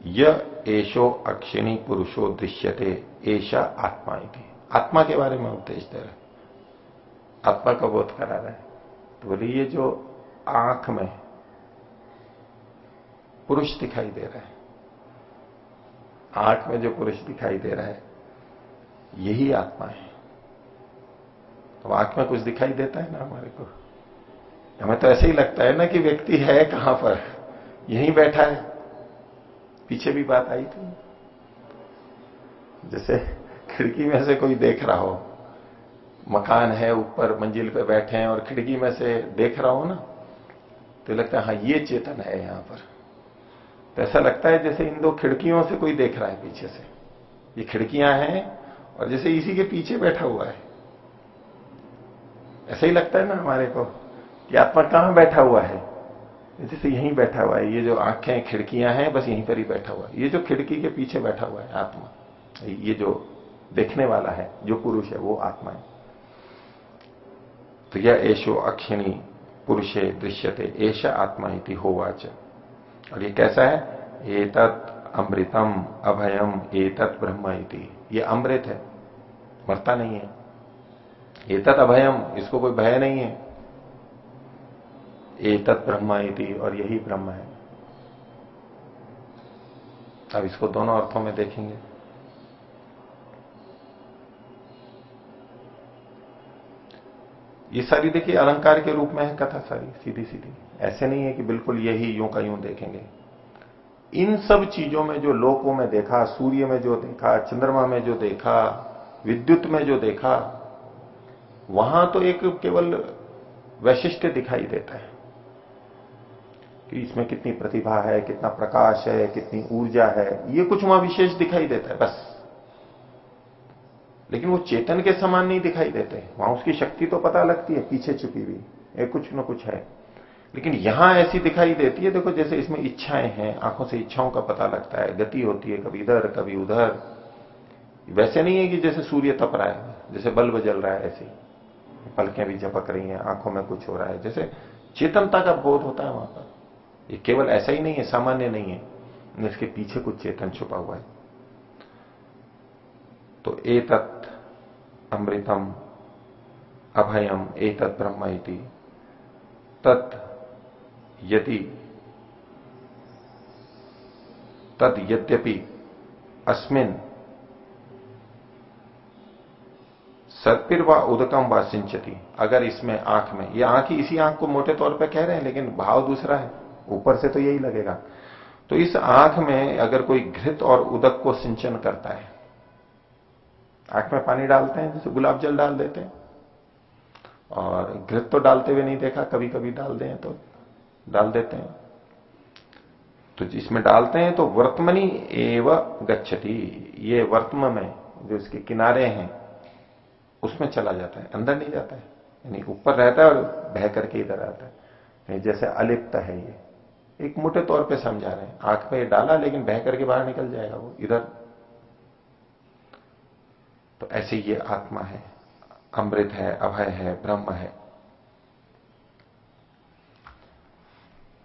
येषो अक्षिणी पुरुषो दृश्यते ऐसा आत्मा थी आत्मा के बारे में उपदेश दे रहे आत्मा का बोध करा रहे तो बोले ये जो आँख में पुरुष दिखाई दे रहा है आँख में जो पुरुष दिखाई दे रहा है, यही आत्मा है। तो आँख में कुछ दिखाई देता है ना हमारे को? हमें तो ऐसे ही लगता है ना कि व्यक्ति है कहाँ पर? यहीं बैठा है। पीछे भी बात आई थी। जैसे खिड़की में से कोई देख रहा हो, मकान है ऊपर, मंजिल पे बैठे हैं और खिड़की में से देख रहा हो ना तो लगता है हाँ ये चेतन है यहाँ पर। तो ऐसा लगता है जैसे इन दो खिड़कियों से कोई देख रहा है पीछे से। ये खिड़कियाँ हैं और जैसे इसी के पीछे बैठा हुआ है। ऐसा ही लगता है ना हमारे को कि आत्मा कहाँ बैठा हुआ है? जैसे यहीं बैठा हुआ है। ये जो आँखें, खिड़कियाँ हैं, बस यहीं पर ही बैठा हुआ है। ये जो खिड़की के पीछे बैठा हुआ है, आत्मा। ये जो देखने वाला है, जो पुरुष है, वो आत्मा है। तो यह ऐशो अक्षिणी पुरुषे दृश्यते ऐसा आत्मा ही होवाच। और ये कैसा है? एतत् अमृतम अभयम एतत् ब्रह्म ये अमृत है, मरता नहीं है। एतत् अभयम, इसको कोई भय नहीं है। एतत् ब्रह्म और यही ब्रह्म है। अब इसको दोनों अर्थों में देखेंगे। ये सारी देखिए, अलंकार के रूप में है कथा सारी सीधी सीधी ऐसे नहीं है कि बिल्कुल यही यूँ का यूँ देखेंगे। इन सब चीज़ों में जो लोकों में देखा, सूर्य में जो देखा, चंद्रमा में जो देखा, विद्युत में जो देखा, वहाँ तो एक केवल वैशिष्ट दिखाई देता है कि इसमें कितनी प्रतिभा है, कितना प्रकाश है, कितनी ऊर्जा है, ये कुछ वहाँ विशेष दिखाई देता है, बस। लेकिन वो चेतन के समान नहीं दिखाई देते। वहाँ उसकी शक्ति तो पता लगती है, पीछे छुपी हुई कुछ ना कुछ है। लेकिन यहाँ ऐसी दिखाई देती है, देखो जैसे इसमें इच्छाएँ हैं, आँखों से इच्छाओं का पता लगता है, गति होती है, कभी इधर, कभी उधर। वैसे नहीं है कि जैसे सूर्य तप रहा है, जैसे बल्ब जल रहा है ऐसी पलकें भी झपक रही हैं, आँखों में कुछ हो रहा है, जैसे चेतनता का बोध होता है वहाँ पर। ये केवल ऐसा ही नहीं है, सामान्य नहीं है इसके पीछे कुछ चेतन छुपा हुआ है। तो ए तत् अमृतम अभयम ए तत् ब्रह्म तत् यदि तद यद्यपि अस्मिन सर्पिर व उदकम व सिंचती अगर इसमें आँख में, ये आँख ही इसी आँख को मोटे तौर पे कह रहे हैं, लेकिन भाव दूसरा है, ऊपर से तो यही लगेगा। तो इस आँख में अगर कोई घृत और उदक को सिंचन करता है, आँख में पानी डालते हैं, जैसे गुलाब जल डाल देते हैं, और घृत तो डालते हुए नहीं देखा कभी कभी डाल दें तो डाल देते हैं। तो जिसमें डालते हैं तो वर्तमनी एव गच्छति, ये वर्तम में जो इसके किनारे हैं, उसमें चला जाता है, अंदर नहीं जाता है। यानी ऊपर रहता है और बह करके इधर आता है। जैसे अलिप्त है ये। एक मोटे तौर पे समझा रहे हैं। आँख पे डाला, लेकिन बह करके बाहर निकल जाएगा वो, इधर। तो ऐसे ये आत्मा है। अमृत है, अभय है, ब्रह्म है।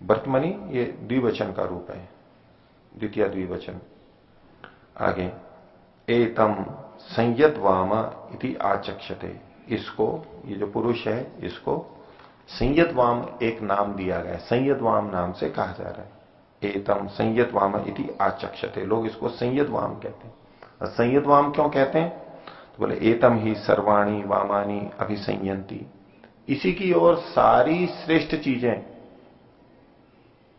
वर्तमनी ये द्विवचन का रूप है। द्वितीय द्विवचन। आगे, एतम संयत वाम इति आचक्षते। इसको, ये जो पुरुष है, इसको संयत वाम एक नाम दिया गया संयत वाम नाम से कहा जा रहा है। एतम संयत वाम इति आचक्षते। लोग इसको संयत वाम कहते हैं। संयत वाम क्यों कहते हैं? तो बोले, एतम ही सर्वाणी वामानी अभिसंयंती इसी की ओर सारी श्रेष्ठ चीज़ें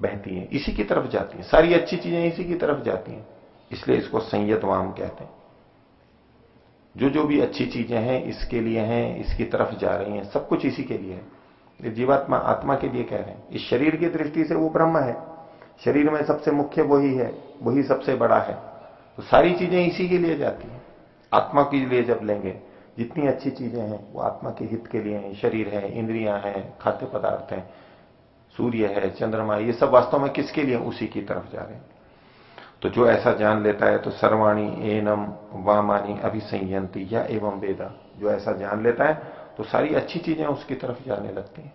बहती हैं, इसी की तरफ़ जाती हैं। सारी अच्छी चीज़ें इसी की तरफ़ जाती हैं। इसलिए इसको संयत वाम कहते हैं। जो जो भी अच्छी चीज़ें हैं, इसके लिए हैं, इसकी तरफ़ जा रही हैं, सब कुछ इसी के लिए है। जीवात्मा आत्मा के लिए कह रहे हैं। इस शरीर की दृष्टि से वो ब्रह्म है। शरीर में सबसे मुख्य वही है, वही सबसे बड़ा है। तो सारी चीज़ें इसी के लिए जाती हैं। आत्मा के लिए जब लेंगे, जितनी अच्छी चीज़ें हैं, वो आत्मा के हित के लिए हैं। शरीर है, इंद्रियाँ हैं, खाद्य पदार्थ हैं सूर्य है, चंद्रमा, ये सब वास्तव में किसके लिए उसी की तरफ़ जा रहे हैं? तो जो ऐसा जान लेता है तो सर्वाणी, एनम, वामानी, अभिसंयंती, या एवं वेदा। जो ऐसा जान लेता है तो सारी अच्छी चीज़ें उसकी तरफ़ जाने लगती हैं।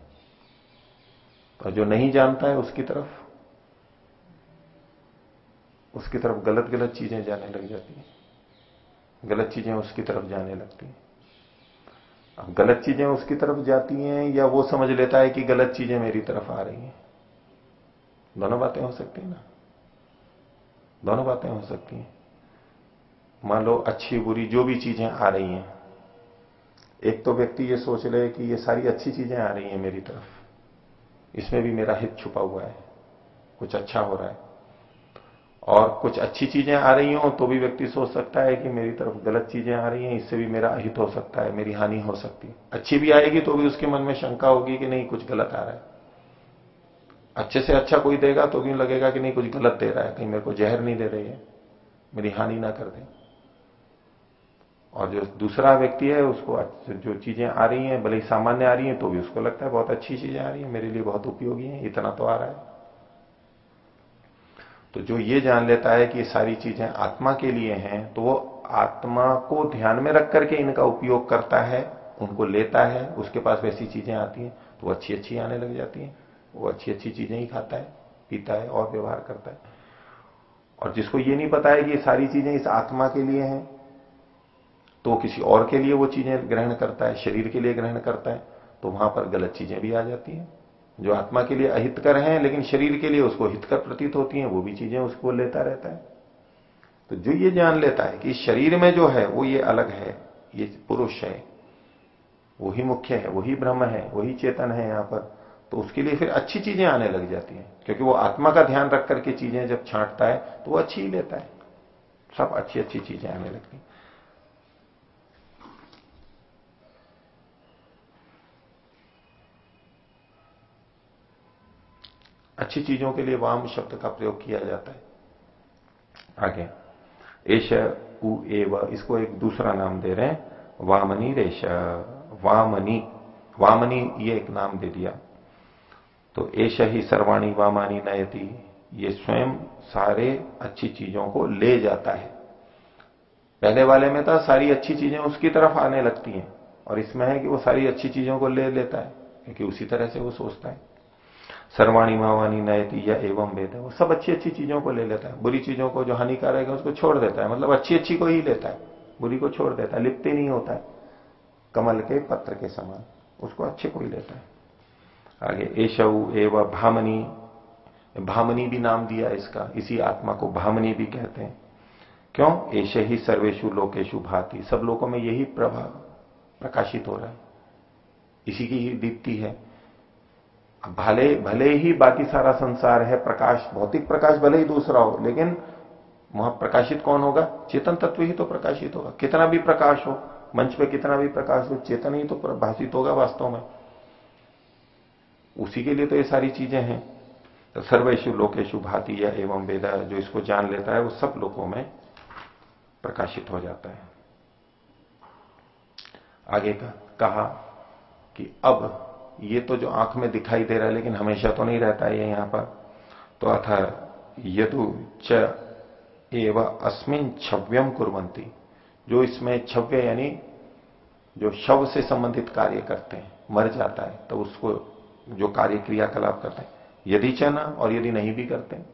और जो नहीं जानता है, उसकी तरफ़ उसकी तरफ़ गलत गलत चीज़ें जाने लग जाती हैं। गलत चीज़ें उसकी तरफ़ जाने लगती हैं। गलत चीज़ें उसकी तरफ़ जाती हैं या वो समझ लेता है कि गलत चीज़ें मेरी तरफ़ आ रही हैं? दोनों बातें हो सकती हैं ना? दोनों बातें हो सकती हैं। मान लो अच्छी बुरी जो भी चीज़ें आ रही हैं। एक तो व्यक्ति ये सोच ले कि ये सारी अच्छी चीज़ें आ रही हैं मेरी तरफ़। इसमें भी मेरा हित छुपा हुआ है। कुछ अच्छा हो रहा है। और कुछ अच्छी चीज़ें आ रही हों तो भी व्यक्ति सोच सकता है कि मेरी तरफ़ गलत चीज़ें आ रही हैं, इससे भी मेरा अहित हो सकता है, मेरी हानि हो सकती है। अच्छी भी आएगी तो भी उसके मन में शंका होगी कि नहीं, कुछ गलत आ रहा है। अच्छे से अच्छा कोई देगा तो भी लगेगा कि नहीं, कुछ गलत दे रहा है, कहीं मेरे को जहर नहीं दे रही है, मेरी हानि ना कर दे। और जो दूसरा व्यक्ति है, उसको जो चीज़ें आ रही हैं, भले ही सामान्य आ रही हैं तो भी उसको लगता है बहुत अच्छी चीज़ें आ रही हैं, मेरे लिए बहुत उपयोगी है, इतना तो आ रहा है। तो जो ये जान लेता है कि सारी चीज़ें आत्मा के लिए हैं तो वो आत्मा को ध्यान में रख करके इनका उपयोग करता है, उनको लेता है, उसके पास वैसी चीज़ें आती हैं तो वो अच्छी अच्छी आने लग जाती हैं, वो अच्छी अच्छी चीज़ें ही खाता है, पीता है और व्यवहार करता है। और जिसको ये नहीं पता है कि ये सारी चीज़ें इस आत्मा के लिए हैं तो किसी और के लिए वो चीज़ें ग्रहण करता है, शरीर के लिए ग्रहण करता है तो वहाँ पर गलत चीज़ें भी आ जाती हैं। जो आत्मा के लिए अहितकर हैं, लेकिन शरीर के लिए उसको हितकर प्रतीत होती हैं, वो भी चीज़ें उसको लेता रहता है। तो जो ये जान लेता है कि शरीर में जो है, वो ये अलग है, ये पुरुष है वही मुख्य है वही ब्रह्म है वही चेतन है यहाँ पर तो उसके लिए फिर अच्छी चीज़ें आने लग जाती हैं। क्योंकि वो आत्मा का ध्यान रख करके चीज़ें जब छांटता है तो वो अच्छी ही लेता है। सब अच्छी अच्छी चीज़ें आने लगती अच्छी चीज़ों के लिए वाम शब्द का प्रयोग किया जाता है। आगे। एश, उ इसको एक दूसरा नाम दे रहे हैं। वामनी रेश, वामनी वामनी ये एक नाम दे दिया। तो एश ही सर्वाणी, वामानी, नयति, ये स्वयं सारे अच्छी चीज़ों को ले जाता है। पहले वाले में था सारी अच्छी चीज़ें उसकी तरफ़ आने लगती हैं और इसमें है कि वो सारी अच्छी चीज़ों को ले लेता है, क्योंकि उसी तरह से वो सोचता है। सर्वाणी मावानी नयती या एवं वेद। है वो सब अच्छी अच्छी चीज़ों को ले लेता है। बुरी चीज़ों को जो हानिकारक है, उसको छोड़ देता है। मतलब अच्छी अच्छी को ही लेता है। बुरी को छोड़ देता है। लिप्त नहीं होता है। कमल के पत्र के समान। उसको अच्छे को ही लेता है। आगे एशव एव भामनी। भामनी भी नाम दिया इसका। इसी आत्मा को भामनी भी कहते हैं। क्यों? ऐसे ही सर्वेशु लोकेशु भाती। सब लोगों में यही प्रभाव प्रकाशित हो रहा है। इसी की ही दीप्ति है। भले भले ही बाकी सारा संसार है, प्रकाश, भौतिक प्रकाश भले ही दूसरा हो, लेकिन वहाँ प्रकाशित कौन होगा? चेतन तत्व ही तो प्रकाशित होगा। कितना भी प्रकाश हो, मंच पे कितना भी प्रकाश हो, चेतन ही तो प्रभाषित होगा वास्तव में। उसी के लिए तो ये सारी चीज़ें हैं। तो सर्वेशु लोकेशु भाती या एवं वेदा जो इसको जान लेता है, वो सब लोगों में प्रकाशित हो जाता है। आगे का कहा कि अब ये तो जो आँख में दिखाई दे रहा है, लेकिन हमेशा तो नहीं रहता है यहाँ पर। तो अथ यदु च एव अस्मिन छव्यम कुरंती जो इसमें छव्य यानी जो शव से संबंधित कार्य करते हैं, मर जाता है तो उसको जो कार्य क्रियाकलाप करते हैं। यदि चना और यदि नहीं भी करते हैं,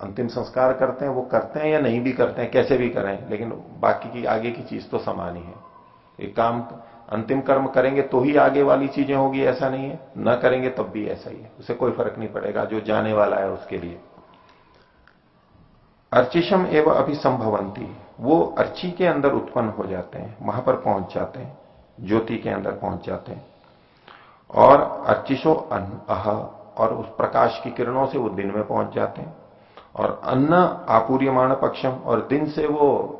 अंतिम संस्कार करते हैं, वो करते हैं या नहीं भी करते हैं, कैसे भी करें, लेकिन बाकी की आगे की चीज़ तो समान ही है। एक काम अंतिम कर्म करेंगे तो ही आगे वाली चीज़ें होगी, ऐसा नहीं है। न करेंगे तब भी ऐसा ही है। उसे कोई फ़र्क नहीं पड़ेगा, जो जाने वाला है उसके लिए। अर्चिशम एवं अभिसंभवंती। वो अर्ची के अंदर उत्पन्न हो जाते हैं, वहाँ पर पहुँच जाते हैं, ज्योति के अंदर पहुँच जाते हैं। और अर्चिशो अह, और उस प्रकाश की किरणों से वो दिन में पहुँच जाते हैं। और अन्न आपूर्यमाण पक्षम, और दिन से वो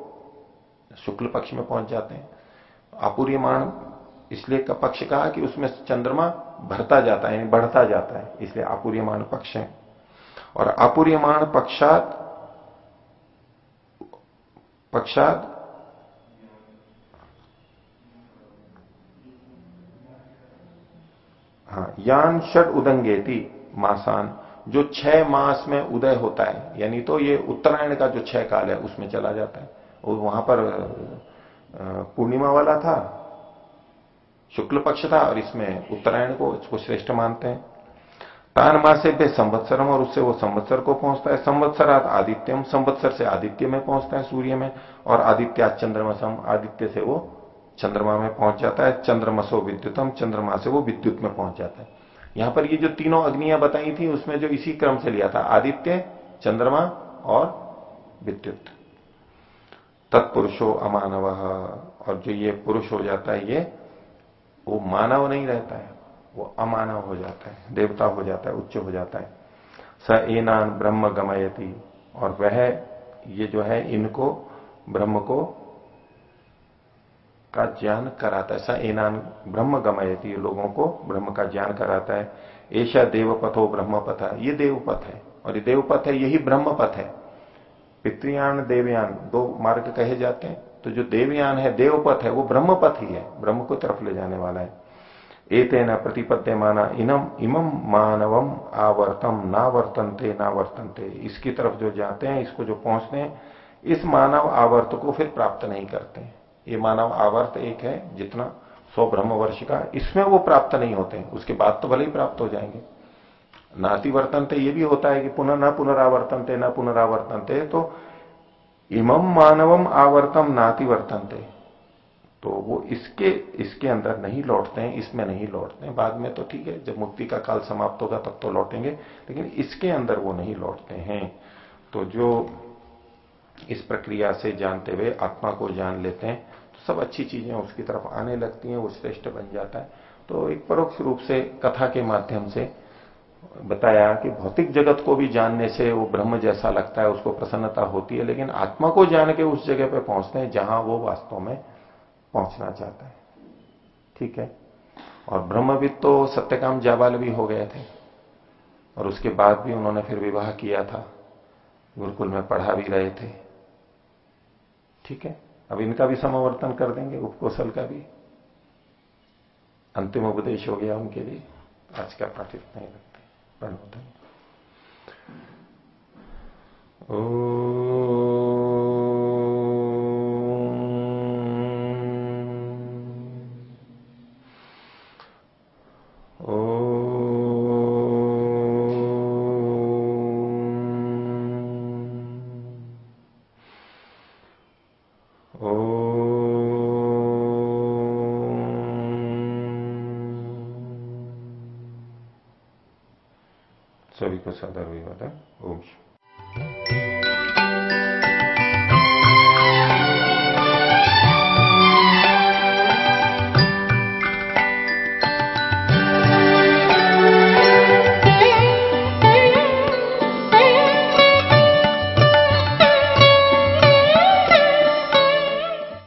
शुक्ल पक्ष में पहुँच जाते हैं। आपूर्यमाण इसलिए पक्ष कहा कि उसमें चंद्रमा भरता जाता है बढ़ता जाता है, इसलिए आपूर्यमाण पक्ष है। और आपूर्यमाण पक्षात पक्षात हाँ यान षट उदंगेती मासान, जो छह मास में उदय होता है, यानी तो ये उत्तरायण का जो छह काल है, उसमें चला जाता है। और वहाँ पर पूर्णिमा वाला था शुक्ल पक्ष था और इसमें उत्तरायण को इसको श्रेष्ठ मानते हैं। तान मासे पे संवत्सरम और उससे वो संवत्सर को पहुँचता है। संवत्सरात आदित्यम, संवत्सर से आदित्य में पहुँचता है सूर्य में और आदित्य चंद्रमसम, आदित्य से वो चंद्रमा में पहुँच जाता है। चंद्रमसो विद्युतम, चंद्रमा से वो विद्युत में पहुँच जाता है। यहाँ पर ये जो तीनों अग्नियाँ बताई थी, उसमें जो इसी क्रम से लिया था, आदित्य, चंद्रमा और विद्युत। तत्पुरुषो अमानव। और जो ये पुरुष हो जाता है, ये वो मानव नहीं रहता है, वो अमानव हो जाता है, देवता हो जाता है, उच्च हो जाता है। स एनान ब्रह्म गमयती, और वह ये जो है, इनको, ब्रह्म को, का ज्ञान कराता है। स एनान ब्रह्म गमयती, लोगों को ब्रह्म का ज्ञान कराता है। ऐसा देवपथो ब्रह्म पथ ये देवपथ है, और ये देवपथ है, यही ब्रह्म पथ है। पितृयान देवयान दो मार्ग कहे जाते हैं। तो जो देवयान है, देवपथ है, वो ब्रह्म पथ ही है। ब्रह्म को तरफ़ ले जाने वाला है। एते न प्रतिपद्य माना इनम इमम मानवम आवर्तम ना वर्तनते ना वर्तनते इसकी तरफ़ जो जाते हैं, इसको जो पहुँचते हैं, इस मानव आवर्त को फिर प्राप्त नहीं करते। ये मानव आवर्त एक है, जितना सौ ब्रह्म वर्ष का। इसमें वो प्राप्त नहीं होते उसके बाद तो भले ही प्राप्त हो जाएँगे। नाति वर्तनते ये भी होता है कि पुनः न पुनरावर्तनते न पुनरावर्तनते। तो इमम मानवम आवर्तम नाति वर्तनते। तो वो इसके इसके अंदर नहीं लौटते हैं, इसमें नहीं लौटते हैं। बाद में तो ठीक है, जब मुक्ति का काल समाप्त होगा तब तो लौटेंगे, लेकिन इसके अंदर वो नहीं लौटते हैं। तो जो इस प्रक्रिया से जानते हुए आत्मा को जान लेते हैं तो सब अच्छी चीज़ें उसकी तरफ़ आने लगती हैं, वो श्रेष्ठ बन जाता है। तो एक परोक्ष रूप से कथा के माध्यम से बताया कि भौतिक जगत को भी जानने से वो ब्रह्म जैसा लगता है, उसको प्रसन्नता होती है, लेकिन आत्मा को जान के उस जगह पे पहुँचते हैं जहाँ वो वास्तव में पहुँचना चाहता है। ठीक है? और ब्रह्मविद तो सत्यकाम जाबाल भी हो गए थे। और उसके बाद भी उन्होंने फिर विवाह किया था। गुरुकुल में पढ़ा भी रहे थे। ठीक है? अब इनका भी समावर्तन कर देंगे उपकोशल का भी। अंतिम उपदेश हो गया उनके लिए। आज का पाठित नहीं लगता प्रणोदन सभी